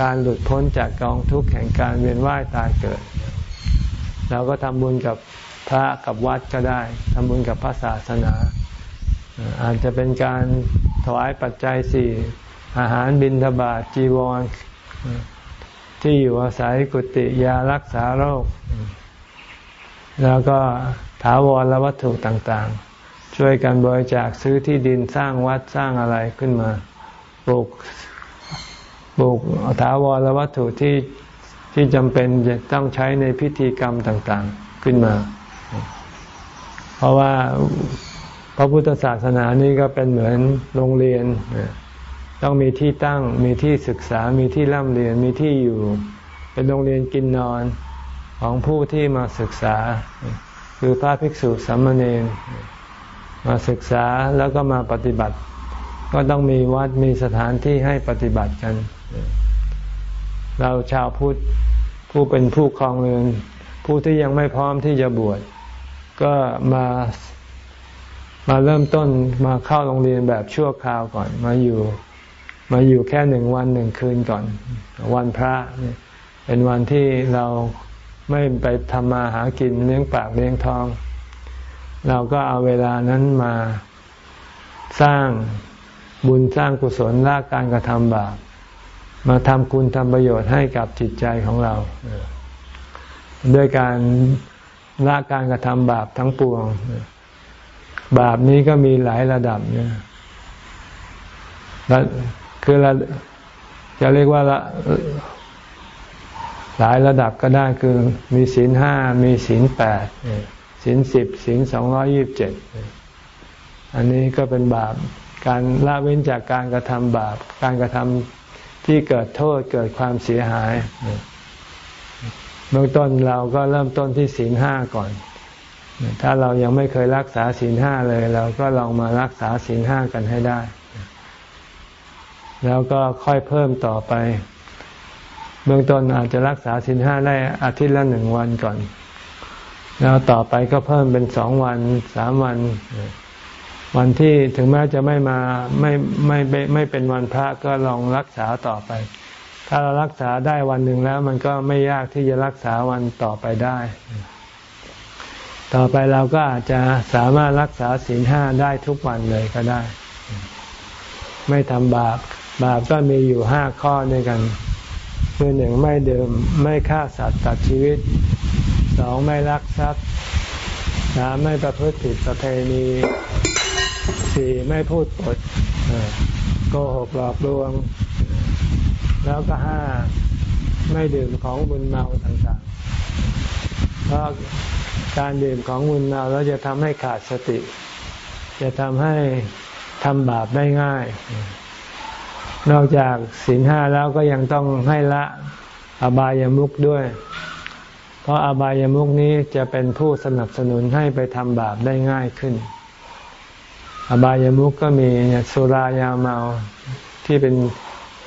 การหลุดพ้นจากกองทุกข์แห่งการเวียนว่ายตายเกิด เราก็ทำบุญกับพระกับวัดก็ได้ทำบุญกับพระศาสนา อาจจะเป็นการถวายปัจจัยสี่อาหารบิณฑบาตจีวรที่อยู่อาศัยกุฏิยารักษาโรค แล้วก็ถาวรและวัตถุต่างๆ ช่วยกันบริจาคซื้อที่ดินสร้างวัดสร้างอะไรขึ้นมา ปลูก ปลูกถาวรวัตถุที่ที่จำเป็นจะต้องใช้ในพิธีกรรมต่างๆขึ้นมา เพราะว่าพระพุทธศาสนานี่ก็เป็นเหมือนโรงเรียน ต้องมีที่ตั้ง มีที่ศึกษา มีที่ร่ำเรียน มีที่อยู่ เป็นโรงเรียนกินนอนของผู้ที่มาศึกษา คือพระภิกษุสามเณรมาศึกษาแล้วก็มาปฏิบัติ ก็ต้องมีวัดมีสถานที่ให้ปฏิบัติกัน เราชาวพุทธผู้เป็นผู้ครองเรือนผู้ที่ยังไม่พร้อมที่จะบวชก็มามาเริ่มต้นมาเข้าโรงเรียนแบบชั่วคราวก่อน มาอยู่มาอยู่แค่หนึ่งวันหนึ่งคืนก่อน วันพระเป็นวันที่เราไม่ไปทำมาหากินเลี้ยงปากเลี้ยงท้อง เราก็เอาเวลานั้นมาสร้างบุญสร้างกุศลละการกระทำบาป มาทำคุณทำประโยชน์ให้กับจิตใจของเรา ด้วยการละการกระทำบาปทั้งปวง บาปนี้ก็มีหลายระดับเนี่ยคือราจะเรียกว่าละหลายระดับก็ได้คือมีศีลห้ามีศีลแปดศีลสิบศีลสองร้อยิบเจ็ดอันนี้ก็เป็นบาป การละเว้นจากการกระทำบาป การกระทำ ที่เกิดโทษเกิดความเสียหาย เบื้องต้นเราก็เริ่มต้นที่ศีลห้าก่อน ถ้าเรายังไม่เคยรักษาศีลห้าเลย เราก็ลองมารักษาศีลห้ากันให้ได้ แล้วก็ค่อยเพิ่มต่อไป เบื้องต้นอาจจะรักษาศีลห้าได้อาทิตย์ละหนึ่งวันก่อน แล้วต่อไปก็เพิ่มเป็นสองวันสามวัน วันที่ถึงแม้จะไม่มาไม่ไม่ไม่ไม่เป็นวันพระก็ลองรักษาต่อไป ถ้าเรารักษาได้วันหนึ่งแล้ว มันก็ไม่ยากที่จะรักษาวันต่อไปได้ ต่อไปเราก็อาจจะสามารถรักษาศีลห้าได้ทุกวันเลยก็ได้ ไม่ทำบาปบาปก็มีอยู่ห้าข้อด้วยกันคือหนึ่งไม่ดื่มไม่ฆ่าสัตว์ตัดชีวิตสองไม่ลักทรัพย์สามไม่ประพฤติผิดประเพณี สี่ไม่พูดปดโกหกหลอกลวง แล้วก็ห้าไม่ดื่มของบุญเมาต่างๆ เพราะการดื่มของบุญเมาแล้วจะทำให้ขาดสติ จะทำให้ทำบาปได้ง่าย นอกจากศีลห้าแล้วก็ยังต้องให้ละอบายามุขด้วย เพราะอบายามุขนี้จะเป็นผู้สนับสนุนให้ไปทำบาปได้ง่ายขึ้น อบายามุขก็มีสุรายาเมาที่เป็น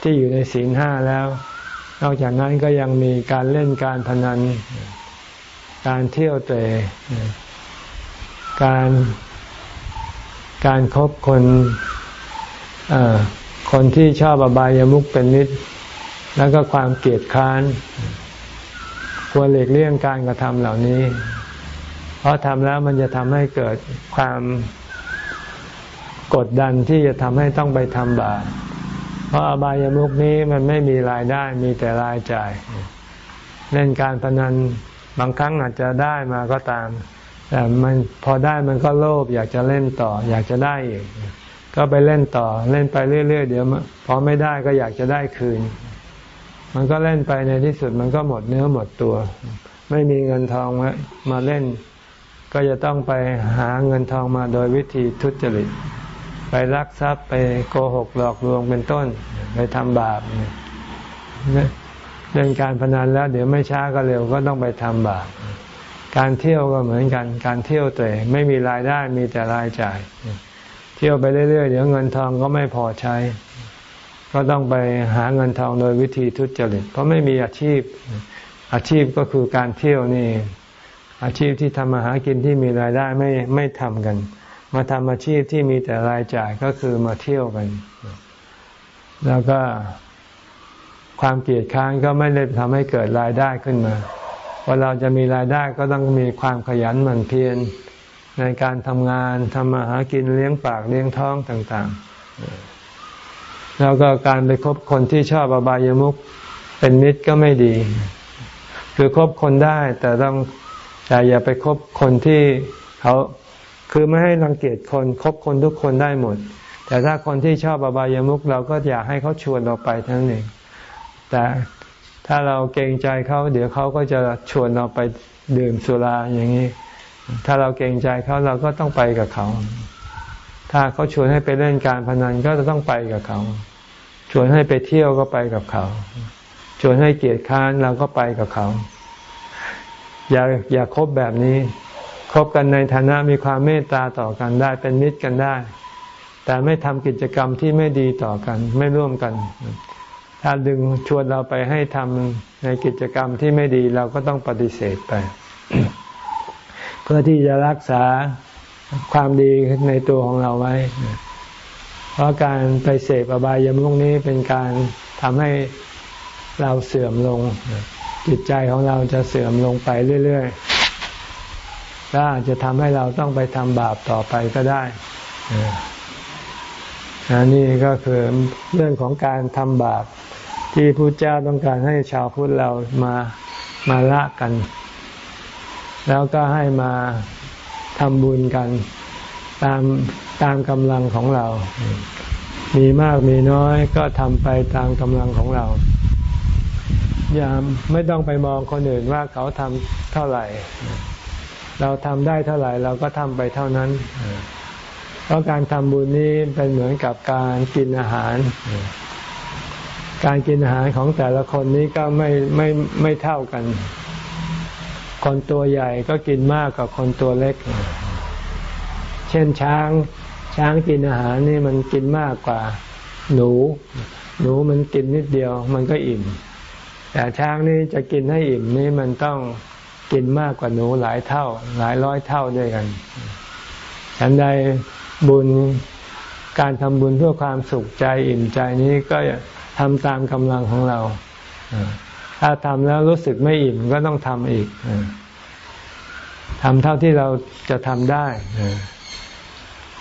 ที่อยู่ในศีลห้าแล้ว นอกจากนั้นก็ยังมีการเล่นการพนัน การเที่ยวเตะการการครบคนคนที่ชอบอบายามุขเป็นนิด แล้วก็ความเกลียดค้าน ควรหลีกเลี่ยงการกระทำเหล่านี้ เพราะทำแล้วมันจะทำให้เกิดความ กดดันที่จะทำให้ต้องไปทำบาปเพราะอบายามุขนี้มันไม่มีรายได้มีแต่รายจ่าย เล่นการพนันบางครั้งอาจจะได้มาก็ตาม แต่มันพอได้มันก็โลภอยากจะเล่นต่อ อยากจะได้อีกก็ไปเล่นต่อเล่นไปเรื่อยๆเดี๋ยวพอไม่ได้ก็อยากจะได้คืน มันก็เล่นไปในที่สุดมันก็หมดเนื้อหมดตัว ไม่มีเงินทองมาเล่น ก็จะต้องไปหาเงินทองมาโดยวิธีทุจริต ไปลักทรัพย์ไปโกหกหลอกลวงเป็นต้น ไปทำบาปเล่นการพนันแล้ว เดี๋ยวไม่ช้าก็เร็วก็ต้องไปทำบาปการเที่ยวก็เหมือนกัน การเที่ยวแต่ไม่มีรายได้มีแต่รายจ่าย เที่ยวไปเรื่อยๆ เดี๋ยวเงินทองก็ไม่พอใช้ ก็ต้องไปหาเงินทองโดยวิธีทุจริต เพราะไม่มีอาชีพ อาชีพก็คือการเที่ยวนี่ อาชีพที่ทำมาหากินที่มีรายได้ไม่ไม่ทำกัน มาทำอาชีพที่มีแต่รายจ่ายก็คือมาเที่ยวกัน แล้วก็ความเกลียดค้านก็ไม่ได้ทำให้เกิดรายได้ขึ้นมาพอเราจะมีรายได้ก็ต้องมีความขยันหมั่นเพียรในการทำงานทำมาหากินเลี้ยงปากเลี้ยงท้องต่าง ๆ แล้วก็การไปคบคนที่ชอบอบายามุขเป็นมิตรก็ไม่ดี คือคบคนได้แต่ต้องแต่อย่าไปคบคนที่เขา คือไม่ให้รังเกียจคนคบคนทุกคนได้หมด แต่ถ้าคนที่ชอบอบายามุขเราก็อยากให้เขาชวนเราไปเท่านั้นเองแต่ถ้าเราเกรงใจเขาเดี๋ยวเขาก็จะชวนเราไปดื่มสุราอย่างนี้ ถ้าเราเกรงใจเขาเราก็ต้องไปกับเขา ถ้าเขาชวนให้ไปเล่นการพนันก็จะต้องไปกับเขา ชวนให้ไปเที่ยวก็ไปกับเขา ชวนให้เกียรติค้านเราก็ไปกับเขา อย่าอย่าคบแบบนี้ คบกันในฐานะมีความเมตตาต่อกันได้เป็นมิตรกันได้ แต่ไม่ทำกิจกรรมที่ไม่ดีต่อกันไม่ร่วมกัน ถ้าดึงชวนเราไปให้ทำในกิจกรรมที่ไม่ดีเราก็ต้องปฏิเสธไป เพื่อที่จะรักษาความดีในตัวของเราไว้ เพราะการไปเสพอบายามุกนี้เป็นการทำให้เราเสื่อมลง จิตใจของเราจะเสื่อมลงไปเรื่อย ๆ และอาจจะทำให้เราต้องไปทำบาปต่อไปก็ได้อันนี้ก็คือเรื่องของการทำบาปที่พระเจ้าต้องการให้ชาวพุทธเรามามาละกัน แล้วก็ให้มาทำบุญกันตามตามกำลังของเรา มีมากมีน้อยก็ทำไปตามกำลังของเรา อย่าไม่ต้องไปมองคนอื่นว่าเขาทำเท่าไหร่ เราทำได้เท่าไหร่เราก็ทำไปเท่านั้น เพราะการทำบุญนี้เป็นเหมือนกับการกินอาหาร การกินอาหารของแต่ละคนนี้ก็ไม่ไม่ไม่เท่ากัน คนตัวใหญ่ก็กินมากกว่าคนตัวเล็ก เช่นช้างช้างกินอาหารนี่มันกินมากกว่า หนู หนูมันกินนิดเดียว มันก็อิ่ม แต่ช้างนี่จะกินให้อิ่มนี่มันต้อง กินมากกว่าหนูหลายเท่า หลายร้อยเท่าด้วยกัน ฉันใดบุญการทำบุญเพื่อความสุขใจอิ่มใจนี้ก็ทำตามกำลังของเรา ถ้าทำแล้วรู้สึกไม่อิ่มก็ต้องทำอีกทำเท่าที่เราจะทำได้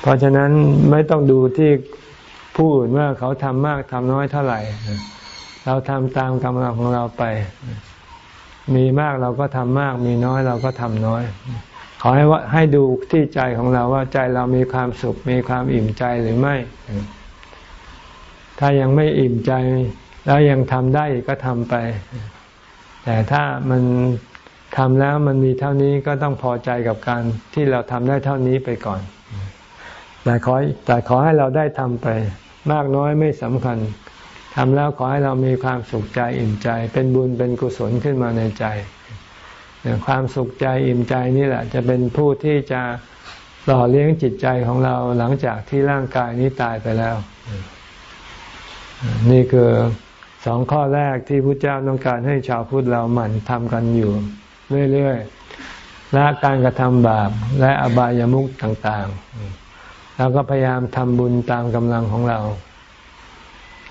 เพราะฉะนั้นไม่ต้องดูที่ผู้อื่นว่าเขาทำมากทำน้อยเท่าไหร่ เราทำตามกำลังของเราไป มีมากเราก็ทำมาก มีน้อยเราก็ทำน้อย ขอให้ว่าให้ดูที่ใจของเราว่าใจเรามีความสุข มีความอิ่มใจหรือไม่ ถ้ายังไม่อิ่มใจ แล้วยังทำได้ก็ทำไป แต่ถ้ามันทำแล้วมันมีเท่านี้ก็ต้องพอใจกับการที่เราทำได้เท่านี้ไปก่อน แต่ขอแต่ขอให้เราได้ทำไป มากน้อยไม่สำคัญ ทำแล้วขอให้เรามีความสุขใจอิ่มใจ เป็นบุญเป็นกุศลขึ้นมาในใจ ความสุขใจอิ่มใจนี่แหละ จะเป็นผู้ที่จะหล่อเลี้ยงจิตใจของเราหลังจากที่ร่างกายนี้ตายไปแล้ว นี่คือสองข้อแรกที่พระเจ้าต้องการให้ชาวพุทธเราหมั่นทำกันอยู่เรื่อยๆละการกระทำบาปและอบายามุขต่างๆ แล้วก็พยายามทำบุญตามกำลังของเรา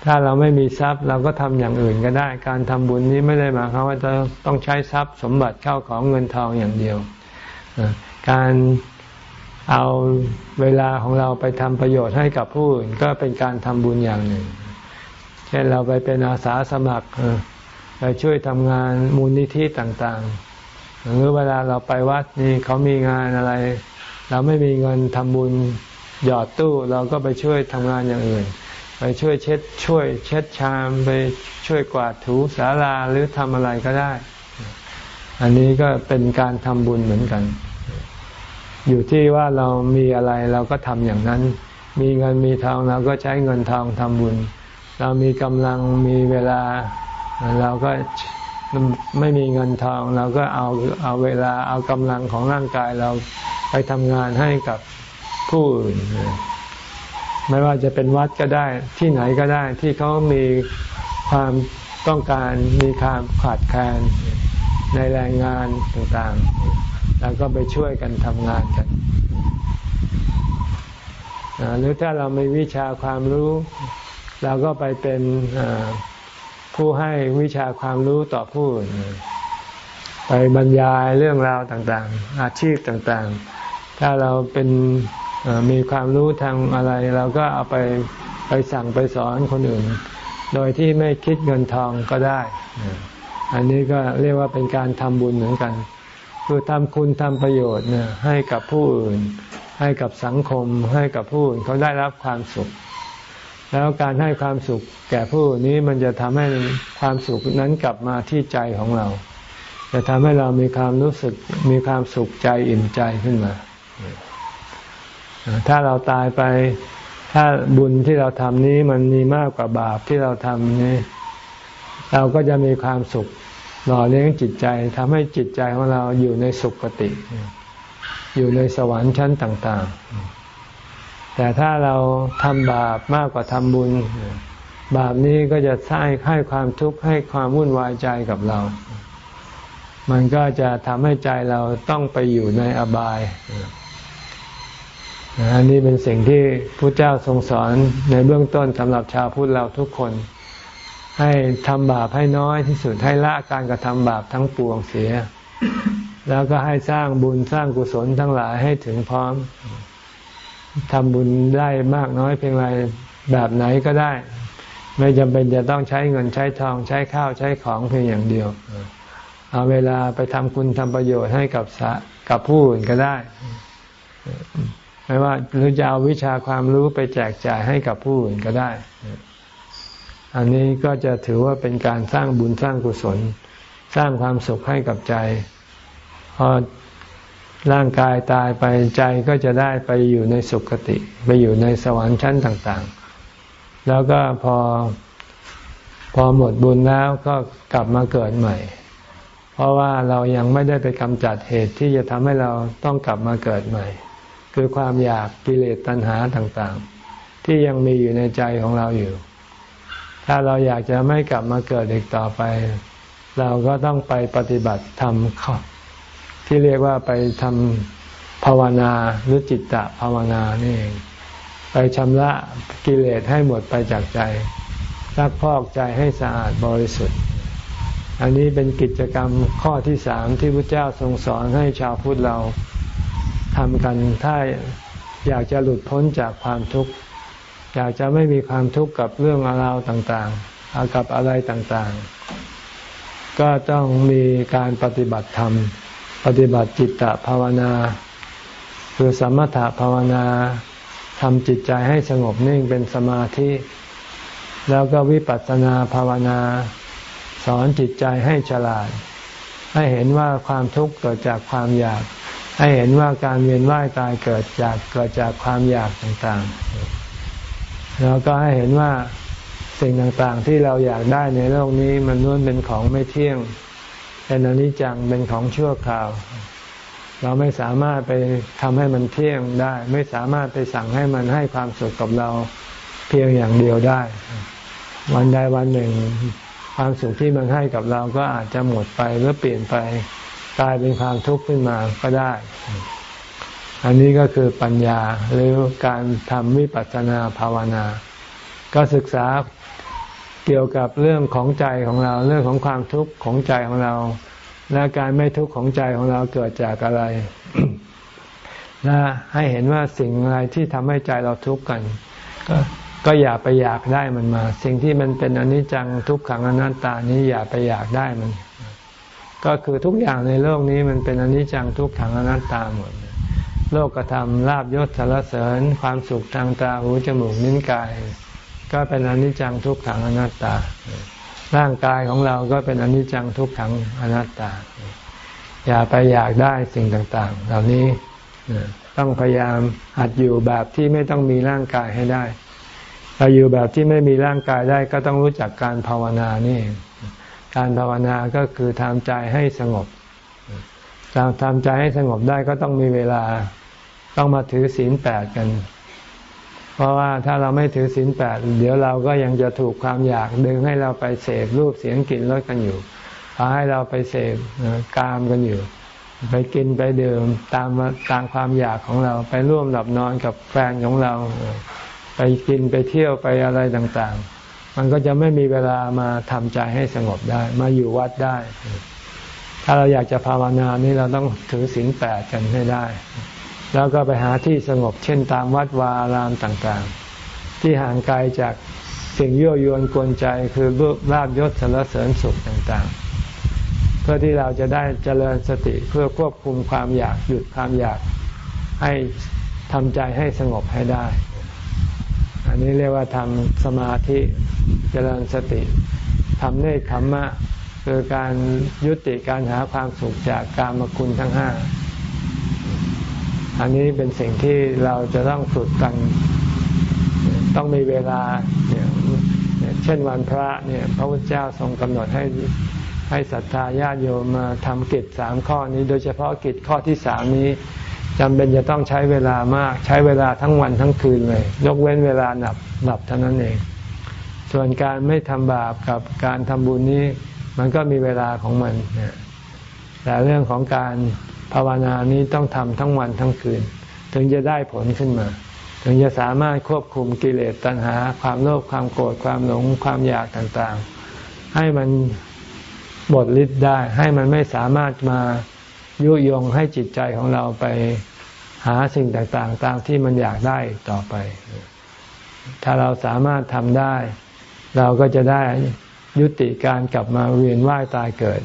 ถ้าเราไม่มีทรัพย์เราก็ทำอย่างอื่นก็ได้ การทำบุญนี้ไม่ได้หมายความว่าจะต้องใช้ทรัพย์สมบัติเข้าของเงินทองอย่างเดียว การเอาเวลาของเราไปทำประโยชน์ให้กับผู้อื่นก็เป็นการทำบุญอย่างหนึ่ง เช่นเราไปเป็นอาสาสมัครไปช่วยทำงานมูลนิธิต่างๆ หรือเวลาเราไปวัดนี่เขามีงานอะไร เราไม่มีเงินทำบุญหยอดตู้เราก็ไปช่วยทำงานอย่างอื่น ไปช่วยเช็ดช่วยเช็ดชามไปช่วยกวาดถูสาราหรือทำอะไรก็ได้ อันนี้ก็เป็นการทำบุญเหมือนกัน อยู่ที่ว่าเรามีอะไรเราก็ทำอย่างนั้น มีเงินมีทองเราก็ใช้เงินทองทำบุญ เรามีกำลังมีเวลาเราก็ไม่มีเงินทองเราก็เอาเอาเวลาเอากำลังของร่างกายเราไปทำงานให้กับผู้อื่น ไม่ว่าจะเป็นวัดก็ได้ที่ไหนก็ได้ที่เขามีความต้องการมีความขาดแคลนในแรงงานต่างๆ แล้วก็ไปช่วยกันทำงานกันหรือถ้าเรามีวิชาความรู้เราก็ไปเป็นผู้ให้วิชาความรู้ต่อผู้อื่นไปบรรยายเรื่องราวต่างๆ อาชีพต่างๆ ถ้าเราเป็น มีความรู้ทางอะไรเราก็เอาไปไปสั่งไปสอนคนอื่น โดยที่ไม่คิดเงินทองก็ได้ อันนี้ก็เรียกว่าเป็นการทำบุญเหมือนกัน คือทำคุณทำประโยชน์เนี่ยให้กับผู้อื่น ให้กับสังคม ให้กับผู้อื่นเขาได้รับความสุข แล้วการให้ความสุขแก่ผู้นี้มันจะทำให้ความสุขนั้นกลับมาที่ใจของเรา จะทำให้เรามีความรู้สึกมีความสุขใจอิ่มใจขึ้นมา ถ้าเราตายไป ถ้าบุญที่เราทำนี้มันมีมากกว่าบาปที่เราทำนี้ เราก็จะมีความสุขหล่อเลี้ยงจิตใจทำให้จิตใจของเราอยู่ในสุขติ อยู่ในสวรรค์ชั้นต่าง ๆ แต่ถ้าเราทำบาปมากกว่าทำบุญ บาปนี้ก็จะสร้างให้ความทุกข์ให้ความวุ่นวายใจกับเรา มันก็จะทำให้ใจเราต้องไปอยู่ในอบาย อันนี้เป็นสิ่งที่พระเจ้าทรงสอนในเบื้องต้นสำหรับชาวพุทธเราทุกคน ให้ทำบาปให้น้อยที่สุดให้ละการกระทำบาปทั้งปวงเสีย แล้วก็ให้สร้างบุญสร้างกุศลทั้งหลายให้ถึงพร้อมทำบุญได้มากน้อยเพียงไรแบบไหนก็ได้ ไม่จำเป็นจะต้องใช้เงินใช้ทองใช้ข้าวใช้ของเพียงอย่างเดียว เอาเวลาไปทำคุณทำประโยชน์ให้กับสะกับผู้อื่นก็ได้ ไม่ว่าหรือจะเอาวิชาความรู้ไปแจกจ่ายให้กับผู้อื่นก็ได้ อันนี้ก็จะถือว่าเป็นการสร้างบุญสร้างกุศล สร้างความสุขให้กับใจ พอร่างกายตายไปใจก็จะได้ไปอยู่ในสุขติ ไปอยู่ในสวรรค์ชั้นต่างๆ แล้วก็พอพอหมดบุญแล้วก็กลับมาเกิดใหม่ เพราะว่าเรายังไม่ได้ไปกำจัดเหตุที่จะทำให้เราต้องกลับมาเกิดใหม่ คือความอยากกิเลสตัณหาต่างๆ ที่ยังมีอยู่ในใจของเราอยู่ ถ้าเราอยากจะไม่กลับมาเกิดอีกต่อไป เราก็ต้องไปปฏิบัติธรรมที่เรียกว่าไปทำภาวนาหรือจิตตะภาวนานี่เองไปชำระกิเลสให้หมดไปจากใจรักพอกใจให้สะอาดบริสุทธิ์ อันนี้เป็นกิจกรรมข้อที่สามที่พระเจ้าทรงสอนให้ชาวพุทธเรา ทำกันถ้าอยากจะหลุดพ้นจากความทุกข์อยากจะไม่มีความทุกข์กับเรื่องราวต่างๆกับอะไรต่างๆ ก็ต้องมีการปฏิบัติธรรม ปฏิบัติจิตตภาวนา คือสมถะภาวนาทำจิตใจให้สงบนิ่งเป็นสมาธิ แล้วก็วิปัสสนาภาวนา สอนจิตใจให้ฉลาด ให้เห็นว่าความทุกข์เกิดจากความอยาก ให้เห็นว่าการเวียนว่ายตายเกิดจากเกิดจากความอยากต่างๆ แล้วก็ให้เห็นว่าสิ่งต่างๆ ที่เราอยากได้ในโลกนี้มันล้วนเป็นของไม่เที่ยงเป็นอนิจจังเป็นของชั่วคราว เราไม่สามารถไปทำให้มันเที่ยงได้ ไม่สามารถไปสั่งให้มันให้ความสุขกับเราเพียงอย่างเดียวได้ วันใดวันหนึ่ง ความสุขที่มันให้กับเราก็อาจจะหมดไปหรือเปลี่ยนไป กลายเป็นความทุกข์ขึ้นมาก็ได้ อันนี้ก็คือปัญญาหรือการทำวิปัสสนาภาวนา ก็ศึกษาเกี่ยวกับเรื่องของใจของเรา เรื่องของความทุกข์ของใจของเรา และการไม่ทุกข์ของใจของเราเกิดจากอะไรและให้เห็นว่าสิ่งอะไรที่ทำให้ใจเราทุกข์กัน ก็ก็อย่าไปอยากได้มันมา สิ่งที่มันเป็นอนิจจังทุกขังอนัตตานี้อย่าไปอยากได้มัน ก็คือทุกอย่างในโลกนี้มันเป็นอนิจจังทุกขังอนัตตาหมด โลกกระทำลาบยศสารเสริญ ความสุขทางตาหูจมูกนิ้นกาย ก็เป็นอนิจจังทุกขังอนัตตา ร่างกายของเราก็เป็นอนิจจังทุกขังอนัตตา อย่าไปอยากได้สิ่งต่างๆ เหล่านี้ต้องพยายามหัดอยู่แบบที่ไม่ต้องมีร่างกายให้ได้เราอยู่แบบที่ไม่มีร่างกายได้ก็ต้องรู้จักการภาวนานี่ การภาวนาก็คือทำใจให้สงบการทำใจให้สงบได้ก็ต้องมีเวลาต้องมาถือศีลแปดกันเพเพราะว่าถ้าเราไม่ถือศีลแปดเดี๋ยวเราก็ยังจะถูกความอยากดึงให้เราไปเสพรูปเสียงกลิ่นรสกันอยู่พาให้เราไปเสพกามกันอยู่ ไปกินไปดื่มตามตามความอยากของเรา ไปร่วมหลับนอนกับแฟนของเรา ไปกินไปเที่ยวไปอะไรต่างๆ มันก็จะไม่มีเวลามาทำใจให้สงบได้ มาอยู่วัดได้ ถ้าเราอยากจะภาวนานี่เราต้องถือศีลแปดกันให้ได้ แล้วก็ไปหาที่สงบ เช่นตามวัดวาอารามต่างๆ ที่ห่างไกลจากสิ่งยั่วยวนกวนใจคือรูปราบยศสารเสริญสุขต่างๆ เพื่อที่เราจะได้เจริญสติเพื่อควบคุมความอยากหยุดความอยากให้ทำใจให้สงบให้ได้ อันนี้เรียกว่าทำสมาธิเจริญสติทำเนคขมมะคือการยุติการหาความสุขจากกามคุณทั้งห้าอันนี้เป็นสิ่งที่เราจะต้องฝึกกัน ต้องมีเวลาเช่นวันพระเนี่ยพระพุทธเจ้าทรงกำหนดให้ให้ศรัทธาญาติโยมมาทำกิจสามข้อนี้ โดยเฉพาะกิจข้อที่สามนี้ จำเป็นจะต้องใช้เวลามากใช้เวลาทั้งวันทั้งคืนเลย ยกเว้นเวลาหนับหนับเท่านั้นเอง ส่วนการไม่ทำบาปกับการทำบุญนี้ มันก็มีเวลาของมันแต่เรื่องของการภาวนานี้ต้องทำทั้งวันทั้งคืน ถึงจะได้ผลขึ้นมา ถึงจะสามารถควบคุมกิเลสตัณหา ความโลภความโกรธความหลงความอยากต่างๆ ให้มันบดฤทธิ์ได้ ให้มันไม่สามารถมายุยงให้จิตใจของเราไป หาสิ่งต่างๆ ตามที่มันอยากได้ต่อไป ถ้าเราสามารถทำได้ เราก็จะได้ยุติการกลับมาเวียนว่ายตายเกิด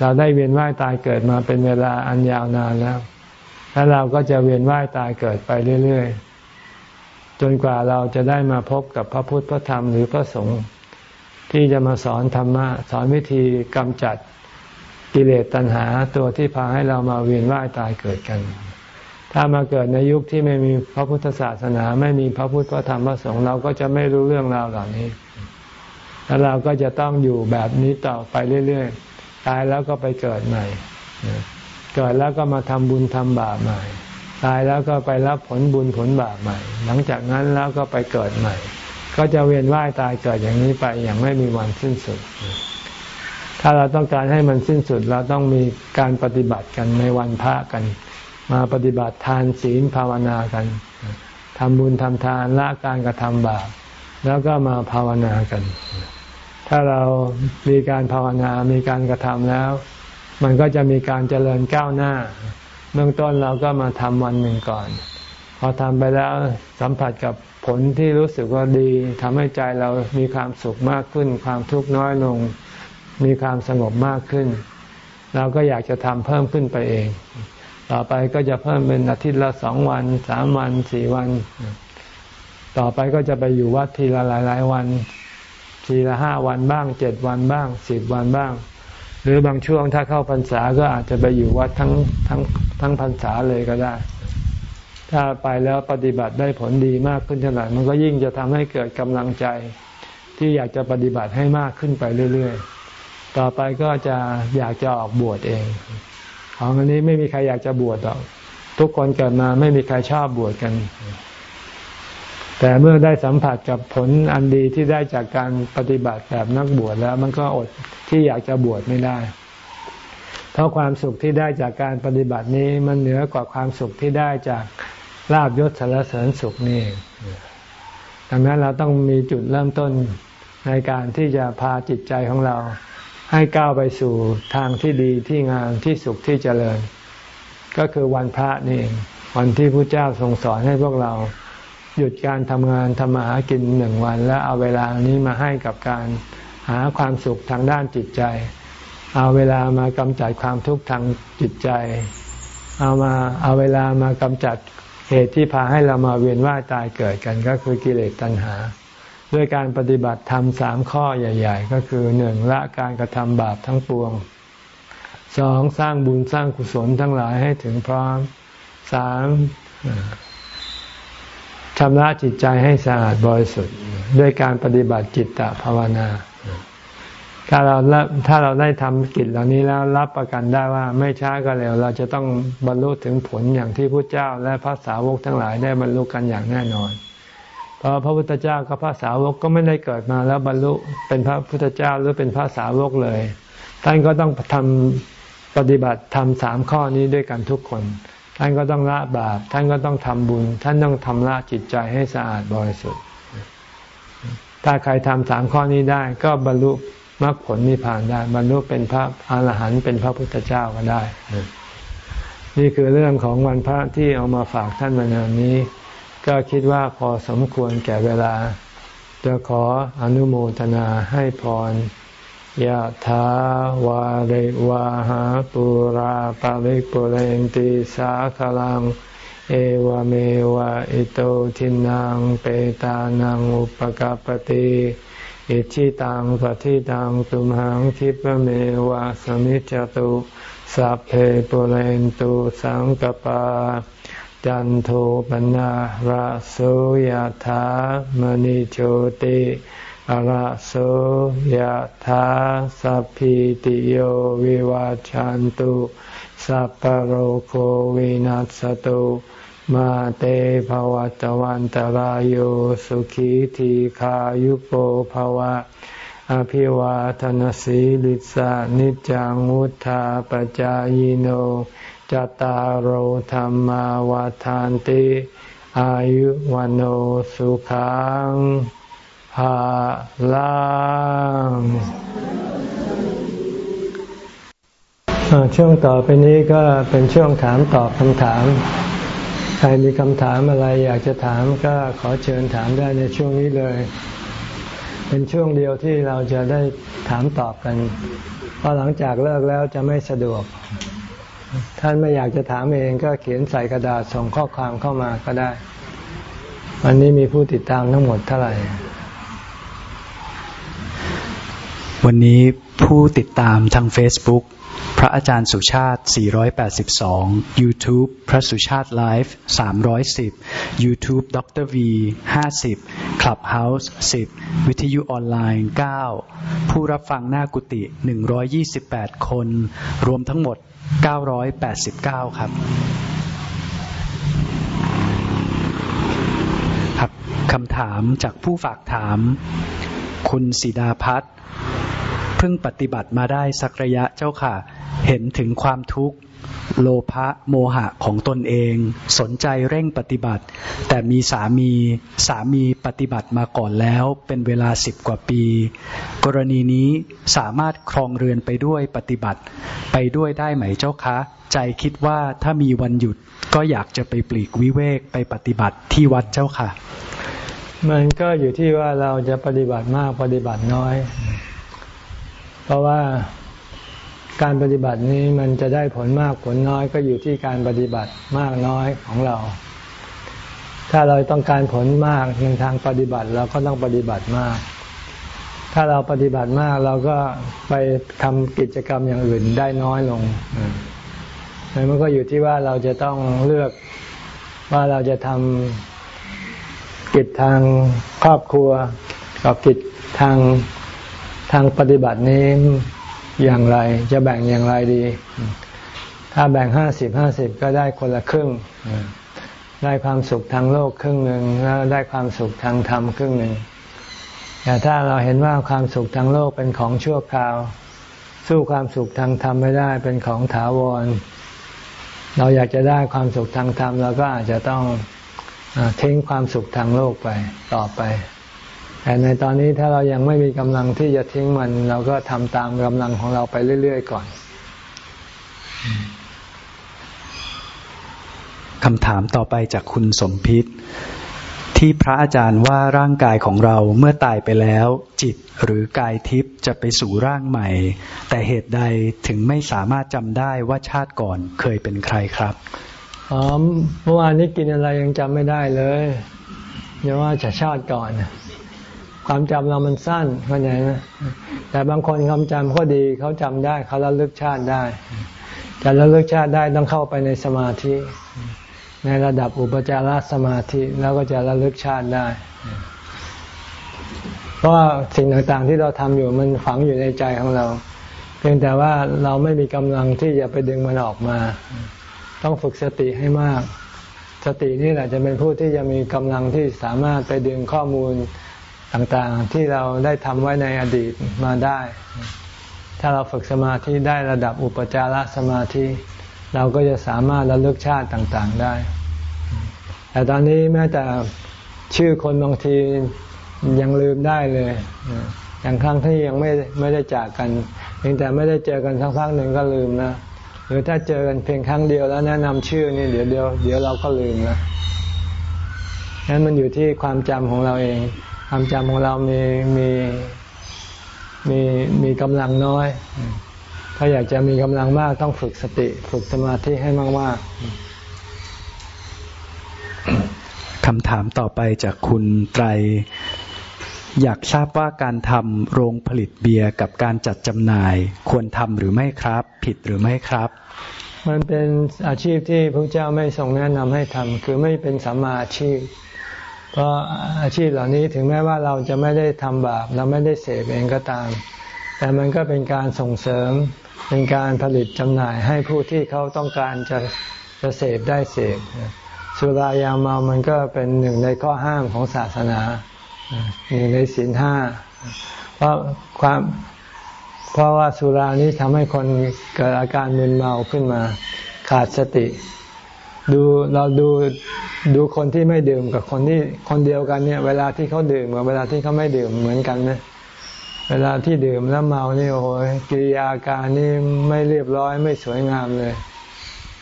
เราได้เวียนว่ายตายเกิดมาเป็นเวลาอันยาวนานแล้ว แล้วเราก็จะเวียนว่ายตายเกิดไปเรื่อย ๆ จนกว่าเราจะได้มาพบกับพระพุทธพระธรรมหรือพระสงฆ์ที่จะมาสอนธรรมะสอนวิธีกำจัดกิเลสตัณหาตัวที่พาให้เรามาเวียนว่ายตายเกิดกัน ถ้ามาเกิดในยุคที่ไม่มีพระพุทธศาสนา ไม่มีพระพุทธพระธรรมพระสงฆ์เราก็จะไม่รู้เรื่องราวเหล่านี้ แล้วเราก็จะต้องอยู่แบบนี้ต่อไปเรื่อยๆ ตายแล้วก็ไปเกิดใหม่ เกิดแล้วก็มาทำบุญทำบาปใหม่ ตายแล้วก็ไปรับผลบุญผลบาปใหม่ หลังจากนั้นแล้วก็ไปเกิดใหม่ ก็จะเวียนว่ายตายเกิดอย่างนี้ไปอย่างไม่มีวันสิ้นสุด ถ้าเราต้องการให้มันสิ้นสุดเราต้องมีการปฏิบัติกันในวันพระกัน มาปฏิบัติทานศีลภาวนากันทำบุญทำทานละการกระทำบาปแล้วก็มาภาวนากัน ถ้าเรามีการภาวนา มีการกระทำแล้ว มันก็จะมีการเจริญก้าวหน้า เบื้องต้นเราก็มาทำวันหนึ่งก่อน พอทำไปแล้วสัมผัสกับผลที่รู้สึกว่าดีทำให้ใจเรามีความสุขมากขึ้น ความทุกข์น้อยลง มีความสงบมากขึ้น เราก็อยากจะทำเพิ่มขึ้นไปเอง ต่อไปก็จะเพิ่มเป็นอาทิตย์ละสองวันสามวันสี่วัน ต่อไปก็จะไปอยู่วัดทีละหลายๆวัน ทีละห้าวันบ้างเจ็ดวันบ้างสิบวันบ้าง หรือบางช่วงถ้าเข้าพรรษาก็อาจจะไปอยู่วัดทั้งทั้งทั้งพรรษาเลยก็ได้ ถ้าไปแล้วปฏิบัติได้ผลดีมากขึ้นเท่าไหร่มันก็ยิ่งจะทำให้เกิดกำลังใจ ที่อยากจะปฏิบัติให้มากขึ้นไปเรื่อย ๆ ต่อไปก็จะอยากจะออกบวชเอง ของอันนี้ไม่มีใครอยากจะบวชหรอกทุกคนเกิดมาไม่มีใครชอบบวชกัน แต่เมื่อได้สัมผัสกับผลอันดีที่ได้จากการปฏิบัติแบบนักบวชแล้ว มันก็อดที่อยากจะบวชไม่ได้ เพราะความสุขที่ได้จากการปฏิบัตินี้มันเหนือกว่าความสุขที่ได้จากลาบยศสารเสริญสุขนี่ดังนั้นเราต้องมีจุดเริ่มต้นในการที่จะพาจิตใจของเรา ให้ก้าวไปสู่ทางที่ดีที่งามที่สุขที่เจริญ ก็คือวันพระนี่วันที่พระเจ้าทรงสอนให้พวกเราหยุดการทำงานทำมาหากินหนึ่งวัน แล้วเอาเวลานี้มาให้กับการหาความสุขทางด้านจิตใจ เอาเวลามากำจัดความทุกข์ทางจิตใจ เอามาเอาเวลามากำจัดเหตุที่พาให้เรามาเวียนว่ายตายเกิดกันก็คือกิเลสตัณหา ด้วยการปฏิบัติธรรมสามข้อใหญ่ ๆ ก็คือหนึ่งละการกระทำบาปทั้งปวงสองสร้างบุญสร้างกุศลทั้งหลายให้ถึงพร้อมสามชำระจิตใจให้สะอาดบริสุทธิ์ด้วยการปฏิบัติจิตตภาวนา ถ้าเราถ้าเราได้ทำกิจเหล่านี้แล้วรับประกันได้ว่าไม่ช้าก็เร็ว เราจะต้องบรรลุถึงผลอย่างที่พระเจ้าและพระสาวกทั้งหลายได้บรรลุกันอย่างแน่นอน เพราะพระพุทธเจ้ากับพระสาวกก็ไม่ได้เกิดมาแล้วบรรลุเป็นพระพุทธเจ้าหรือเป็นพระสาวกเลย ท่านก็ต้องทำปฏิบัติทำสามข้อนี้ด้วยกันทุกคน ท่านก็ต้องละบาป ท่านก็ต้องทำบุญ ท่านต้องทำละจิตใจให้สะอาดบริสุทธิ์ ถ้าใครทำสามข้อนี้ได้ก็บรรลุมรรคผลนิพพานได้ บรรลุเป็นพระอรหันต์เป็นพระพุทธเจ้าก็ได้ นี่คือเรื่องของวันพระที่เอามาฝากท่านมานานนี้ ก็คิดว่าพอสมควรแก่เวลา จะขออนุโมทนาให้พรยะถาวาริวาหาปุราปาริปุเรนติสาคลัง เอวเมวะอิโตทินังเปตานังอุปกาปติอิชิตังปฏิตังตุมหังคิปเมวะสมิจจตุสัพเพปุเรนตุสังกปา จันโทปนะระโสยธามณิโชติระโสยธาสัพพิติโยวิวาจันตุสัพพโรโควินัสตุมาเตภวัตวันตารโยสุขีทีขายุโกภวะ อภิวาทนสีลิสานิจังวุธาปจายโน จตารโหธรรมวาทานติ อายุวันโอสุขังภาลังช่วงต่อไปนี้ก็เป็นช่วงถามตอบคำถาม ใครมีคำถามอะไรอยากจะถามก็ขอเชิญถามได้ในช่วงนี้เลย เป็นช่วงเดียวที่เราจะได้ถามตอบกัน เพราะหลังจากเลิกแล้วจะไม่สะดวก ท่านไม่อยากจะถามเองก็เขียนใส่กระดาษส่งข้อความเข้ามาก็ได้ วันนี้มีผู้ติดตามทั้งหมดเท่าไหร่ วันนี้ผู้ติดตามทาง Facebook พระอาจารย์สุชาติ 482 YouTube พระสุชาติไลฟ์ 310 YouTube ดร V 50 Clubhouse 10 วิทยุออนไลน์ 9 ผู้รับฟังหน้ากุฏิ128 คน รวมทั้งหมด 989 ครับครับคำถามจากผู้ฝากถาม คุณสีดาพัฒน์เพิ่งปฏิบัติมาได้สักระยะเจ้าค่ะ เห็นถึงความทุกข์ โลภะโมหะของตนเอง สนใจเร่งปฏิบัติ แต่มีสามีสามีปฏิบัติมาก่อนแล้วเป็นเวลาสิบกว่าปี กรณีนี้สามารถครองเรือนไปด้วยปฏิบัติ ไปด้วยได้ไหมเจ้าคะ ใจคิดว่าถ้ามีวันหยุดก็อยากจะไปปลีกวิเวกไปปฏิบัติที่วัดเจ้าค่ะ มันก็อยู่ที่ว่าเราจะปฏิบัติมากปฏิบัติน้อย เพราะว่า การปฏิบัตินี้มันจะได้ผลมากผลน้อยก็อยู่ที่การปฏิบัติมากน้อยของเรา ถ้าเราต้องการผลมากในทางปฏิบัติเราก็ต้องปฏิบัติมาก ถ้าเราปฏิบัติมากเราก็ไปทำกิจกรรมอย่างอื่นได้น้อยลงมันก็อยู่ที่ว่าเราจะต้องเลือกว่าเราจะทำกิจทางครอบครัวกับกิจทางทางปฏิบัตินี้ อย่างไร จะแบ่งอย่างไรดี ถ้าแบ่งห้าสิบห้าสิบก็ได้คนละครึ่ง ได้ความสุขทางโลกครึ่งหนึ่งแล้วได้ความสุขทางธรรมครึ่งหนึ่งแต่ถ้าเราเห็นว่าความสุขทางโลกเป็นของชั่วคราว สู้ความสุขทางธรรมไม่ได้เป็นของถาวร เราอยากจะได้ความสุขทางธรรมเราก็อาจจะต้องทิ้งความสุขทางโลกไปต่อไป แต่ในตอนนี้ถ้าเรายังไม่มีกำลังที่จะทิ้งมัน เราก็ทำตามกำลังของเราไปเรื่อย ๆ ก่อนคำถามต่อไปจากคุณสมพิษ ที่พระอาจารย์ว่าร่างกายของเราเมื่อตายไปแล้ว จิตหรือกายทิพย์จะไปสู่ร่างใหม่ แต่เหตุใดถึงไม่สามารถจำได้ว่าชาติก่อนเคยเป็นใครครับอ๋อเมื่อวานนี้กินอะไรยังจำไม่ได้เลยอย่าว่าจะชาติก่อน ความจำเรามันสั้นเข้าใจไหมแต่บางคนความจำก็ดีเขาจำได้เขาระลึกชาติได้จะระลึกชาติได้ต้องเข้าไปในสมาธิ ในระดับอุปจารสมาธิแล้วก็จะระลึกชาติได้ เพราะว่าสิ่งต่างๆที่เราทำอยู่มันฝังอยู่ในใจของเรา เพียงแต่ว่าเราไม่มีกำลังที่จะไปดึงมันออกมา ต้องฝึกสติให้มาก สตินี่แหละจะเป็นผู้ที่จะมีกำลังที่สามารถไปดึงข้อมูล ต่างๆที่เราได้ทำไว้ในอดีตมาได้ ถ้าเราฝึกสมาธิได้ระดับอุปจารสมาธิ เราก็จะสามารถระลึกชาติต่างๆได้ แต่ตอนนี้แม้แต่ชื่อคนบางทียังลืมได้เลย อย่างครั้งที่ยังไม่ไม่ได้จากกันเพียงแต่ไม่ได้เจอกันสักพักหนึ่งก็ลืมนะหรือถ้าเจอกันเพียงครั้งเดียวแล้วแนะนำชื่อนี่เดี๋ยวเดียวเดี๋ยวเราก็ลืมนะนั้นมันอยู่ที่ความจำของเราเอง ความจำของเรามีมีมีมีกำลังน้อย ถ้าอยากจะมีกำลังมากต้องฝึกสติ ฝึกสมาธิให้มากๆคำถามต่อไปจากคุณไตร อยากทราบว่าการทำโรงผลิตเบียร์กับการจัดจำหน่าย ควรทำหรือไม่ครับ ผิดหรือไม่ครับ มันเป็นอาชีพที่พระเจ้าไม่ทรงแนะนำให้ทำคือไม่เป็นสัมมาอาชีพ เพราะอาชีพเหล่านี้ถึงแม้ว่าเราจะไม่ได้ทำบาป เราไม่ได้เสพเองก็ตาม แต่มันก็เป็นการส่งเสริมเป็นการผลิตจำหน่ายให้ผู้ที่เขาต้องการจะจะเสพได้เสพสุรายาเมามันก็เป็นหนึ่งในข้อห้ามของศาสนาหนึ่งในศีลห้าเพราะความเพราะว่าสุรานี้ทำให้คนเกิดอาการมึนเมาขึ้นมา ขาดสติ ดูเราดูดูคนที่ไม่ดื่มกับคนที่คนเดียวกันเนี่ย เวลาที่เขาดื่มกับเวลาที่เขาไม่ดื่มเหมือนกันนะเวลาที่ดื่มแล้วเมานี่โอ้ยกิริยาการนี่ไม่เรียบร้อยไม่สวยงามเลย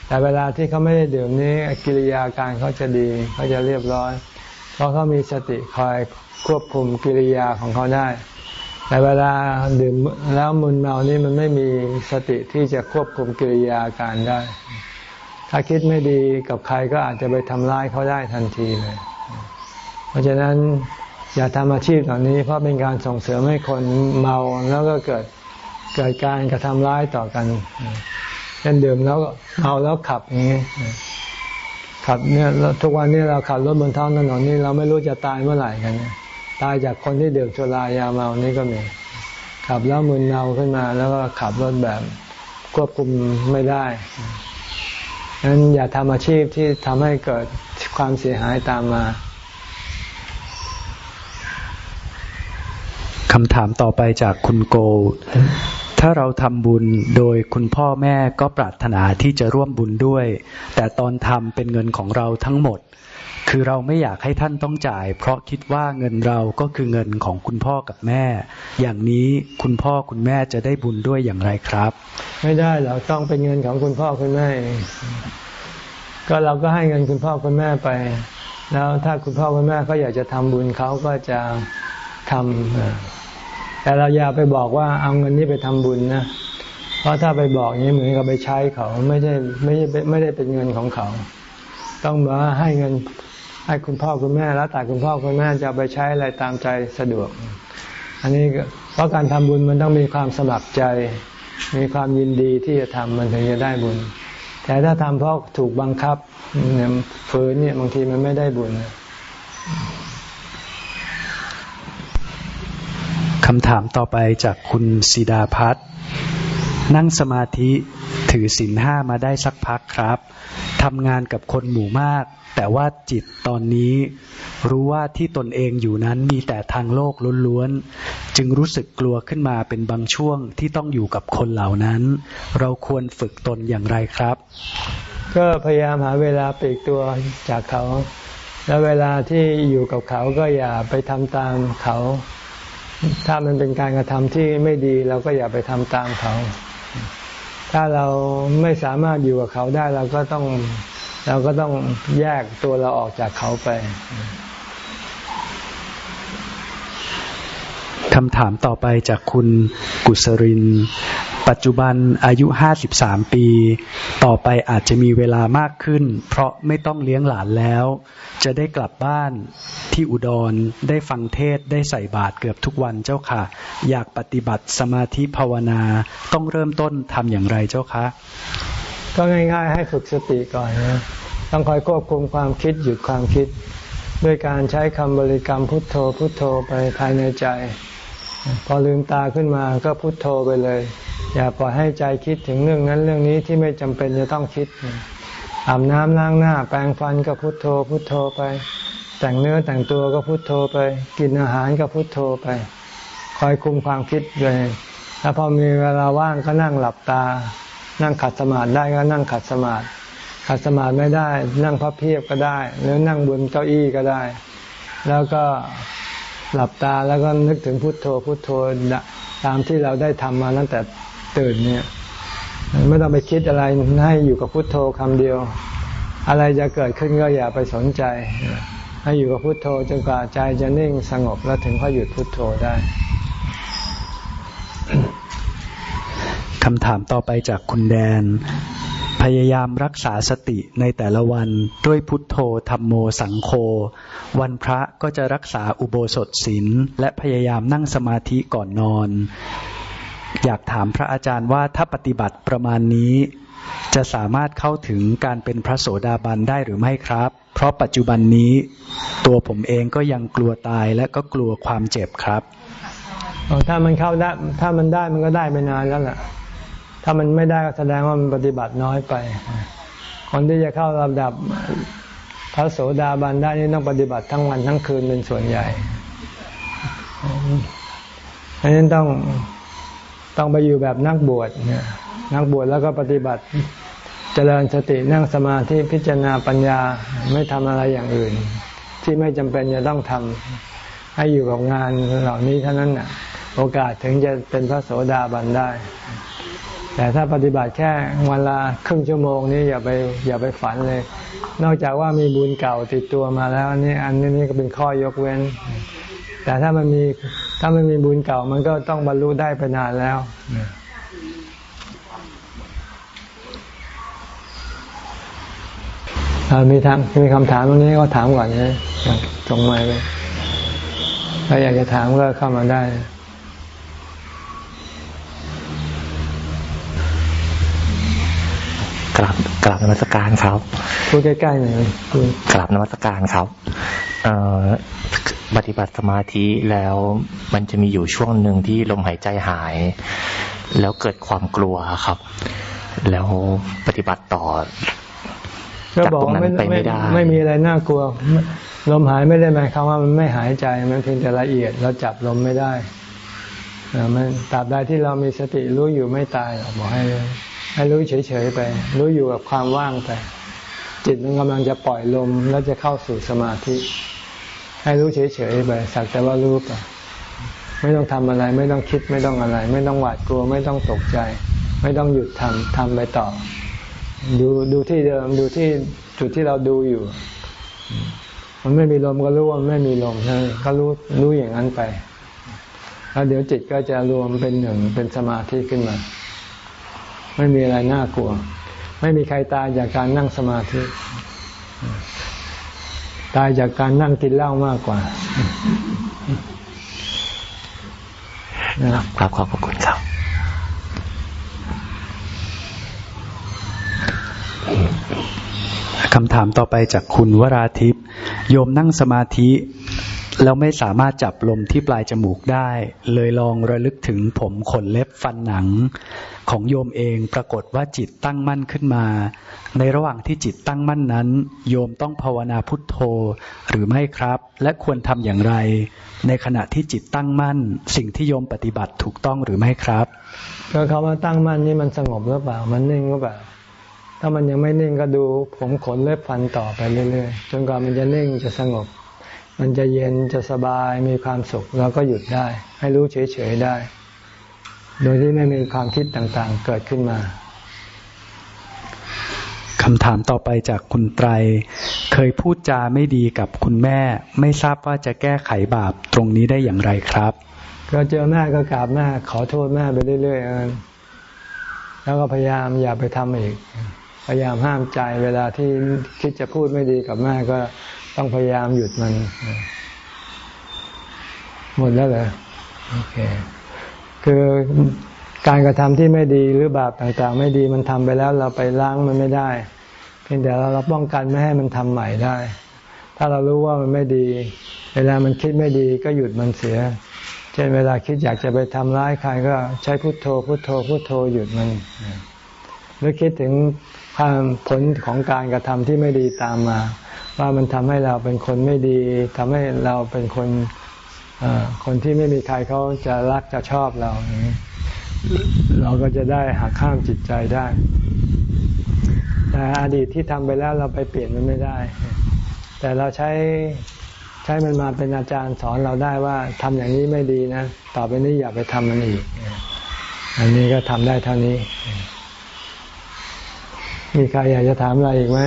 แต่เวลาที่เขาไม่ได้ดื่มนี่กิริยาการเขาจะดีเขาจะเรียบร้อย เพราะเขามีสติคอยควบคุมกิริยาของเขาได้ แต่เวลาดื่มแล้วมึนเมานี่มันไม่มีสติที่จะควบคุมกิริยาการได้ ถ้าคิดไม่ดีกับใครก็อาจจะไปทำร้ายเขาได้ทันทีเลย เพราะฉะนั้นอย่าทำอาชีพเหล่านี้เพราะเป็นการส่งเสริมให้คนเมาแล้วก็เกิดเกิดการกระทำร้ายต่อกันเช่นดื่มแล้วเมาแล้วขับอย่างนี้ขับเนี่ยทุกวันนี้เราขับรถบนท้องถนนนี่เราไม่รู้จะตายเมื่อไหร่กันตายจากคนที่ดื่มสุรายาเมานี่ก็มี ขับแล้วมึนเมาขึ้นมา แล้วก็ขับรถแบบควบคุมไม่ได้ นั้นอย่าทำอาชีพที่ทำให้เกิดความเสียหายตามมาคำถามต่อไปจากคุณโก ถ้าเราทำบุญโดยคุณพ่อแม่ก็ปรารถนาที่จะร่วมบุญด้วย แต่ตอนทำเป็นเงินของเราทั้งหมด คือเราไม่อยากให้ท่านต้องจ่าย เพราะคิดว่าเงินเราก็คือเงินของคุณพ่อกับแม่ อย่างนี้คุณพ่อคุณแม่จะได้บุญด้วยอย่างไรครับ ไม่ได้เราต้องเป็นเงินของคุณพ่อคุณแม่ก็เราก็ให้เงินคุณพ่อคุณแม่ไป แล้วถ้าคุณพ่อคุณแม่เขาอยากจะทำบุญเขาก็จะทำแต่เราอย่าไปบอกว่าเอาเงินนี้ไปทำบุญนะเพราะถ้าไปบอกนี้เหมือนกับไปใช้เขาไม่ได้ไม่ได้ไม่ได้เป็นเงินของเขา ต้องมาให้เงิน ให้คุณพ่อคุณแม่แล้วแต่คุณพ่อคุณแม่จะไปใช้อะไรตามใจสะดวก อันนี้เพราะการทำบุญมันต้องมีความสมัครใจ มีความยินดีที่จะทำมันถึงจะได้บุญ แต่ถ้าทำเพราะถูกบังคับเนี่ยฝืนเนี่ยบางทีมันไม่ได้บุญคำถามต่อไปจากคุณสีดาพัฒนั่งสมาธิ ถือศีลห้ามาได้สักพักครับทำงานกับคนหมู่มาก แต่ว่าจิตตอนนี้รู้ว่าที่ตนเองอยู่นั้นมีแต่ทางโลกล้วนๆ จึงรู้สึกกลัวขึ้นมาเป็นบางช่วงที่ต้องอยู่กับคนเหล่านั้น เราควรฝึกตนอย่างไรครับ ก็พยายามหาเวลาปลีกตัวจากเขา แล้วเวลาที่อยู่กับเขาก็อย่าไปทำตามเขา ถ้ามันเป็นการกระทำที่ไม่ดีเราก็อย่าไปทำตามเขา ถ้าเราไม่สามารถอยู่กับเขาได้เราก็ต้องเราก็ต้องแยกตัวเราออกจากเขาไปคำถามต่อไปจากคุณกุศริน ปัจจุบันอายุห้าสิบสามปี ต่อไปอาจจะมีเวลามากขึ้น เพราะไม่ต้องเลี้ยงหลานแล้ว จะได้กลับบ้านที่อุดรได้ฟังเทศได้ใส่บาตรเกือบทุกวันเจ้าค่ะ อยากปฏิบัติสมาธิภาวนาต้องเริ่มต้นทำอย่างไรเจ้าคะ ก็ง่ายๆให้ฝึกสติก่อนนะต้องคอยควบคุมความคิดหยุดความคิด ด้วยการใช้คำบริกรรมพุทโธพุทโธไปภายในใจ พอลืมตาขึ้นมาก็พุทโธไปเลย อย่าปล่อยให้ใจคิดถึงเรื่องนั้นเรื่องนี้ที่ไม่จำเป็นจะต้องคิดอาบน้ำล้างหน้า แปรงฟันก็พุทโธ พุทโธไป แต่งเนื้อแต่งตัวก็พุทโธไป กินอาหารก็พุทโธไป คอยคุมความคิดเลยถ้าพอมีเวลาว่างก็นั่งหลับตา นั่งขัดสมาธิได้ก็นั่งขัดสมาธิขัดสมาธิไม่ได้ นั่งพับเพียบก็ได้ หรือนั่งบนเก้าอี้ก็ได้ แล้วก็หลับตาแล้วก็นึกถึงพุทโธพุทโธตามที่เราได้ทำมาตั้งแต่ ตื่นเนี่ยไม่ต้องไปคิดอะไรให้อยู่กับพุทโธคำเดียว อะไรจะเกิดขึ้นก็อย่าไปสนใจ ให้อยู่กับพุทโธจนกว่าใจจะนิ่งสงบแล้วถึงค่อยหยุดพุทโธได้คำถามต่อไปจากคุณแดน พยายามรักษาสติในแต่ละวันด้วยพุทโธธรรมโมสังโฆวันพระก็จะรักษาอุโบสถศีลและพยายามนั่งสมาธิก่อนนอน อยากถามพระอาจารย์ว่าถ้าปฏิบัติประมาณนี้ จะสามารถเข้าถึงการเป็นพระโสดาบันได้หรือไม่ครับ เพราะปัจจุบันนี้ ตัวผมเองก็ยังกลัวตายและก็กลัวความเจ็บครับถ้ามันเข้าได้ถ้ามันได้มันก็ได้ไปนานแล้วแหละถ้ามันไม่ได้ก็แสดงว่ามันปฏิบัติน้อยไป คนที่จะเข้าระดับพระโสดาบันได้นี่ต้องปฏิบัติทั้งวันทั้งคืนเป็นส่วนใหญ่อันนี้นต้อง ต้องไปอยู่แบบนักบวชนักบวชแล้วก็ปฏิบัติเจริญสตินั่งสมาธิพิจารณาปัญญาไม่ทำอะไรอย่างอื่น ที่ไม่จำเป็นจะต้องทำให้อยู่กับงานเหล่านี้เท่านั้นน่ะโอกาสถึงจะเป็นพระโสดาบันได้ แต่ถ้าปฏิบัติแค่วันละครึ่งชั่วโมงนี้อย่าไปอย่าไปฝันเลย นอกจากว่ามีบุญเก่าติดตัวมาแล้วนี่อันนี้ก็เป็นข้อยกเว้น แต่ถ้ามันมี ถ้ามันมีบุญเก่ามันก็ต้องบรรลุได้ไปนานแล้วมีทางมีคำถามตรงนี้ก็ถามก่อนนะตรงมาเลยถ้าอยากจะถามก็เข้ามาได้กราบกราบนมัสการครับพูดใกล้ๆหน่อยกราบนมัสการครับเอ่อ ปฏิบัติสมาธิแล้วมันจะมีอยู่ช่วงหนึ่งที่ลมหายใจหาย แล้วเกิดความกลัวครับ แล้วปฏิบัติต่อจากตรงนั้นไปไม่ได้ ไม่มีอะไรน่ากลัว ลมหายไม่ได้หมายความว่ามันไม่หายใจมันเพียงแต่ละเอียดเราจับลมไม่ได้มันตราบใดที่เรามีสติรู้อยู่ไม่ตายหรอกบอกให้ ให้รู้เฉยๆไป รู้อยู่กับความว่างไป จิตมันกำลังจะปล่อยลมแล้วจะเข้าสู่สมาธิ ให้รู้เฉยๆไปสักแต่ว่ารู้ไปไม่ต้องทำอะไร ไม่ต้องคิดไม่ต้องอะไร ไม่ต้องหวาดกลัว ไม่ต้องตกใจ ไม่ต้องหยุดทำทำไปต่อ ดูดูที่เดิมดูที่จุดที่เราดูอยู่ มันไม่มีลมก็รู้ว่าไม่มีลมก็รู้รู้อย่างนั้นไป แล้วเดี๋ยวจิตก็จะรวมเป็นหนึ่งเป็นสมาธิขึ้นมา ไม่มีอะไรน่ากลัว ไม่มีใครตายจากการนั่งสมาธิ ตายจากการนั่งกินเหล้ามากกว่าครับขอบคุณครับคำถามต่อไปจากคุณวราทิพย์โยมนั่งสมาธิ แล้วไม่สามารถจับลมที่ปลายจมูกได้ เลยลองระลึกถึงผมขนเล็บฟันหนัง ของโยมเองปรากฏว่าจิตตั้งมั่นขึ้นมา ในระหว่างที่จิตตั้งมั่นนั้น โยมต้องภาวนาพุทโธหรือไม่ครับ และควรทำอย่างไร ในขณะที่จิตตั้งมั่น สิ่งที่โยมปฏิบัติถูกต้องหรือไม่ครับก็เขามาตั้งมั่นนี่มันสงบหรือเปล่า มันนิ่งหรือเปล่าถ้ามันยังไม่นิ่งก็ดูผมขนเล็บฟันต่อไปเรื่อยๆจนกว่ามันจะนิ่งจะสงบ มันจะเย็นจะสบายมีความสุขเราก็หยุดได้ ให้รู้เฉยๆได้ โดยที่ไม่มีความคิดต่างๆ เกิดขึ้นมาคำถามต่อไปจากคุณไตร เคยพูดจาไม่ดีกับคุณแม่ ไม่ทราบว่าจะแก้ไขบาปตรงนี้ได้อย่างไรครับ ก็เจอแม่ก็กราบแม่ขอโทษแม่ไปเรื่อยๆแล้วก็พยายามอย่าไปทำอีก พยายามห้ามใจเวลาที่คิดจะพูดไม่ดีกับแม่ก็ ต้องพยายามหยุดมัน หมดแล้วเหรอโอเค คือการกระทำที่ไม่ดีหรือบาปต่างๆ ไม่ดีมันทำไปแล้วเราไปล้างมันไม่ได้ เพียงแต่เราเราป้องกันไม่ให้มันทำใหม่ได้ ถ้าเรารู้ว่ามันไม่ดี เวลามันคิดไม่ดีก็หยุดมันเสีย เช่นเวลาคิดอยากจะไปทำร้ายใครก็ใช้พุทโธ พุทโธ พุทโธหยุดมันหรือคิดถึงความผลของการกระทำที่ไม่ดีตามมา ว่ามันทำให้เราเป็นคนไม่ดีทำให้เราเป็นคนคนที่ไม่มีใครเขาจะรักจะชอบเราเราก็จะได้หักข้ามจิตใจได้ แต่อดีตที่ทำไปแล้วเราไปเปลี่ยนมันไม่ได้ แต่เราใช้ใช้มันมาเป็นอาจารย์สอนเราได้ว่าทำอย่างนี้ไม่ดีนะ ต่อไปนี้อย่าไปทำมันอีก อันนี้ก็ทำได้เท่านี้ มีใครอยากจะถามอะไรอีกไหม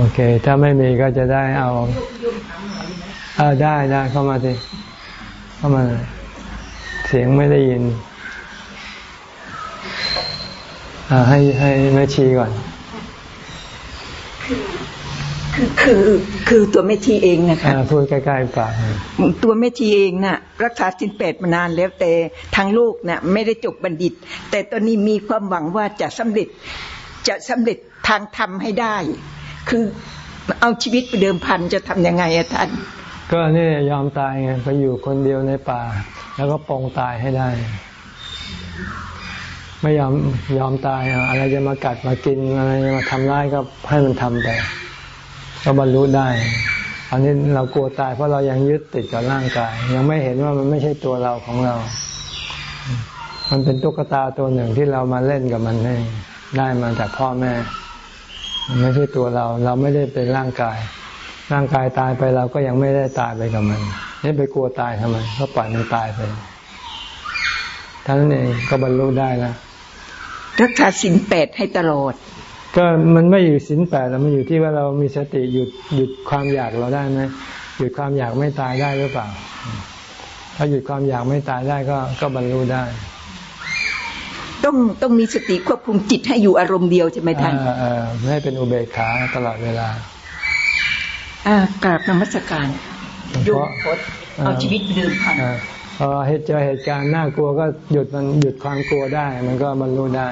โอเค ถ้าไม่มีก็จะได้เอา เออได้ได้เข้ามาสิเข้ามา เสียงไม่ได้ยินอ่าให้ให้แม่ชีก่อน คือคือคือตัวแม่ชีเองนะคะพูดใกล้ๆปากตัวแม่ชีเองน่ะ รักษาสินแปดมานานแล้วแต่ทางลูกน่ะ ไม่ได้จบบัณฑิต แต่ตอนนี้มีความหวังว่าจะสำเร็จจะสำเร็จทางธรรมให้ได้ คือเอาชีวิตไปเดิมพันจะทํำยังไงอะท่าน ก็นี่ยอมตายไงไปอยู่คนเดียวในป่า แล้วก็ปองตายให้ได้ ไม่ยอมยอมตายอะไรจะมากัดมากินอะไรมาทำร้ายก็ให้มันทำไปก็บรรลุได้อันนี้เรากลัวตายเพราะเรายังยึดติดกับร่างกาย ยังไม่เห็นว่ามันไม่ใช่ตัวเราของเรา มันเป็นตุ๊กตาตัวหนึ่งที่เรามาเล่นกับมันได้ได้มาจากพ่อแม่ มันไม่ใช่ตัวเรา เราไม่ได้เป็นร่างกาย ร่างกายตายไปเราก็ยังไม่ได้ตายไปกับมันนี่ไปกลัวตายทำไมก็ปล่อยมันตายไปท่านั้นเองก็บรรลุได้แล้วรักษาสินแปดให้ตลอด ก็มันไม่อยู่สินแปดแล้วมันอยู่ที่ว่าเรามีสติหยุดหยุดความอยากเราได้ไหมหยุดความอยากไม่ตายได้หรือเปล่า ถ้าหยุดความอยากไม่ตายได้ก็ก็บรรลุได้ ต้องต้องมีสติควบคุมจิตให้อยู่อารมณ์เดียวใช่ไหมท่านไม่ให้เป็นอุเบกขาตลอดเวลา อ่ากราบนมัสการยุดพดเอาชีวิตเดิมพันพอเหตุเจอเหตุการณ์น่ากลัวก็หยุดมันหยุดความกลัวได้ มันก็บรรลุได้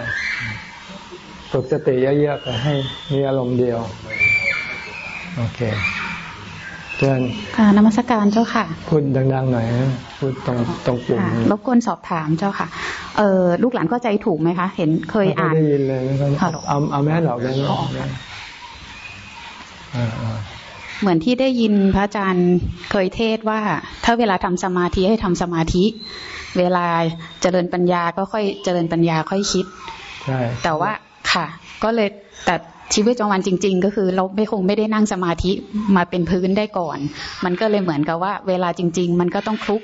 ฝึกสติเยอะๆไปให้มีอารมณ์เดียว โอเคเชิญค่ะนมัสการเจ้าค่ะ พูดดัง ๆ หน่อยพูดตรงตรงปุ่มรบกวนสอบถามเจ้าค่ะ เออลูกหลานเข้าใจถูกไหมคะ เห็นเคยอ่านได้ยินเลยเอาเอาแม่หลอกได้ไหมเหมือนที่ได้ยินพระอาจารย์เคยเทศว่า ถ้าเวลาทำสมาธิให้ทำสมาธิ เวลาเจริญปัญญาก็ค่อยเจริญปัญญาค่อยคิดใช่แต่ว่าค่ะ ก็เลยแต่ชีวิตประจำวันจริง ๆ ก็คือเราไม่คงไม่ได้นั่งสมาธิมาเป็นพื้นได้ก่อน มันก็เลยเหมือนกับว่า เวลาจริง ๆ มันก็ต้องคลุก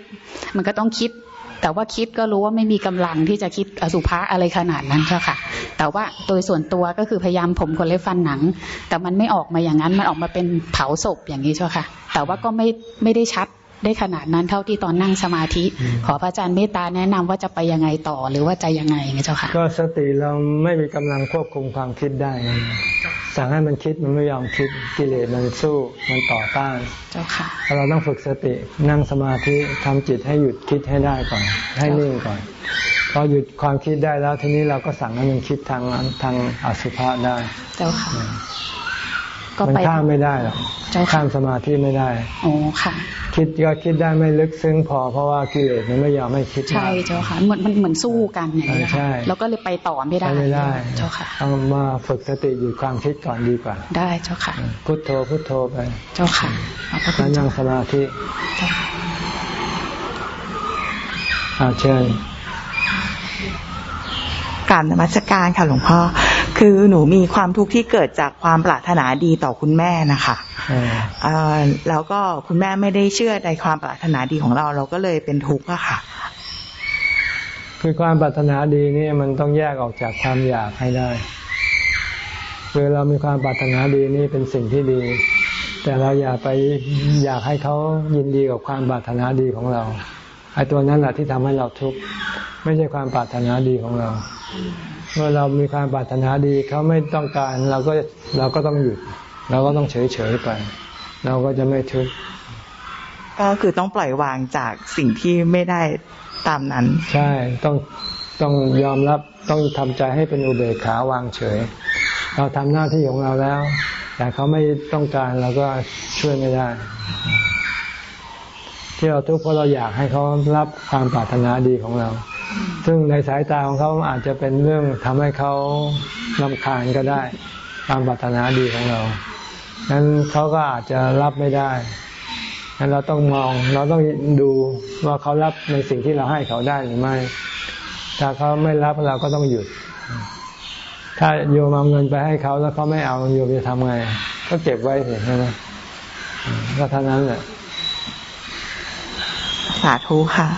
มันก็ต้องคิด แต่ว่าคิดก็รู้ว่าไม่มีกำลังที่จะคิดอสุภะอะไรขนาดนั้นค่ะ แต่ว่าโดยส่วนตัวก็คือพยายามผมคนเล็บฟันหนัง แต่มันไม่ออกมาอย่างนั้นมันออกมาเป็นเผาศพอย่างนี้ใช่ค่ะ แต่ว่าก็ไม่ไม่ได้ชัด ได้ขนาดนั้นเท่าที่ตอนนั่งสมาธิ ขอพระอาจารย์เมตตาแนะนำว่าจะไปยังไงต่อหรือว่าจะยังไงไงเจ้าค่ะ ก็สติเราไม่มีกำลังควบคุมความคิดได้ สั่งให้มันคิดมันไม่ยอมคิดกิเลสมันสู้มันต่อต้านเจ้าค่ะเราต้องฝึกสตินั่งสมาธิทำจิตให้หยุดคิดให้ได้ก่อน ให้นิ่งก่อนพอหยุดความคิดได้แล้วทีนี้เราก็สั่งให้มันคิดทางทางอสุภะได้เจ้าค่ะ มันข้ามไม่ได้หรอกข้ามสมาธิไม่ได้โอ้ค่ะ คิดก็คิดได้ไม่ลึกซึ้งพอเพราะว่ากิเลสมันไม่ยอมไม่คิดใช่เจ้าค่ะเหมือนมันเหมือนสู้กันอย่างนี้ค่ะแล้วก็เลยไปต่อไม่ได้ไม่ได้เจ้าค่ะต้องมาฝึกสติอยู่ความคิดก่อนดีกว่า ได้เจ้าค่ะ พุทโธพุทโธไปเจ้าค่ะแล้วนั่งสมาธิเจ้าค่ะอาเชิญกราบนมัสการค่ะหลวงพ่อ คือหนูมีความทุกข์ที่เกิดจากความปรารถนาดีต่อคุณแม่นะคะแล้วก็คุณแม่ไม่ได้เชื่อในความปรารถนาดีของเรา เราก็เลยเป็นทุกข์อะค่ะ คือความปรารถนาดีนี่มันต้องแยกออกจากความอยากให้ได้คือเรามีความปรารถนาดีนี่เป็นสิ่งที่ดี แต่เราอย่าไปอยากให้เขายินดีกับความปรารถนาดีของเราไอ้ตัวนั้นแหละที่ทำให้เราทุกข์ไม่ใช่ความปรารถนาดีของเรา เมื่อเรามีความปรารถนาดีเขาไม่ต้องการเราก็เราก็ต้องหยุด เราก็ต้องเฉยเฉยไป เราก็จะไม่ทุกข์ก็คือต้องปล่อยวางจากสิ่งที่ไม่ได้ตามนั้น ใช่ต้องต้องยอมรับต้องทำใจให้เป็นอุเบกขาวางเฉย เราทำหน้าที่ของเราแล้ว แต่เขาไม่ต้องการเราก็ช่วยไม่ได้ ที่เราทุกข์เพราะเราอยากให้เขารับความปรารถนาดีของเรา ซึ่งในสายตาของเขาอาจจะเป็นเรื่องทำให้เขาลำคาญก็ได้ความปรารถนาดีของเรานั้นเขาก็อาจจะรับไม่ได้นั้นเราต้องมอง เราต้องดูว่าเขารับในสิ่งที่เราให้เขาได้หรือไม่ ถ้าเขาไม่รับเราก็ต้องหยุด ถ้าโยมเอาเงินไปให้เขาแล้วเขาไม่เอาโยมจะทำไง ก็เก็บไว้เห็นไหมก็เท่านั้นแหละสาธุค่ะ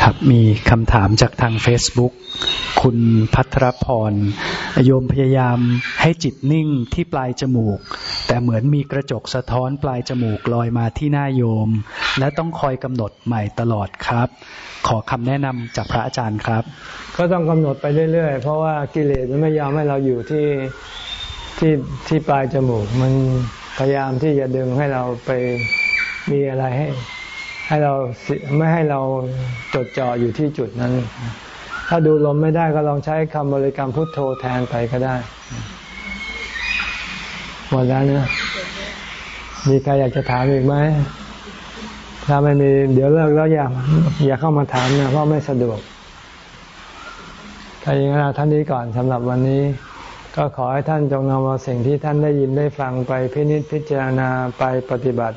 ครับ มีคำถามจากทาง Facebook คุณพัทรพรโยมพยายามให้จิตนิ่งที่ปลายจมูก แต่เหมือนมีกระจกสะท้อนปลายจมูกลอยมาที่หน้าโยม และต้องคอยกำหนดใหม่ตลอดครับ ขอคำแนะนำจากพระอาจารย์ครับ ก็ต้องกำหนดไปเรื่อย ๆ เพราะว่ากิเลสมันไม่ยอมให้เราอยู่ที่ที่ที่ปลายจมูก มันพยายามที่จะดึงให้เราไปมีอะไรให้ ให้เราไม่ให้เราจดจ่ออยู่ที่จุดนั้น ถ้าดูลมไม่ได้ก็ลองใช้คำบริกรรมพุทโธแทนไปก็ได้ หมดแล้วนะมีใครอยากจะถามอีกไหมถ้าไม่มีเดี๋ยวเลิกแล้วอย่าอย่าเข้ามาถามนะเพราะไม่สะดวกถ้าอย่างนั้นท่านนี้ก่อนสำหรับวันนี้ ก็ขอให้ท่านจงนำเอาสิ่งที่ท่านได้ยินได้ฟังไปพินิจพิจารณาไปปฏิบัติ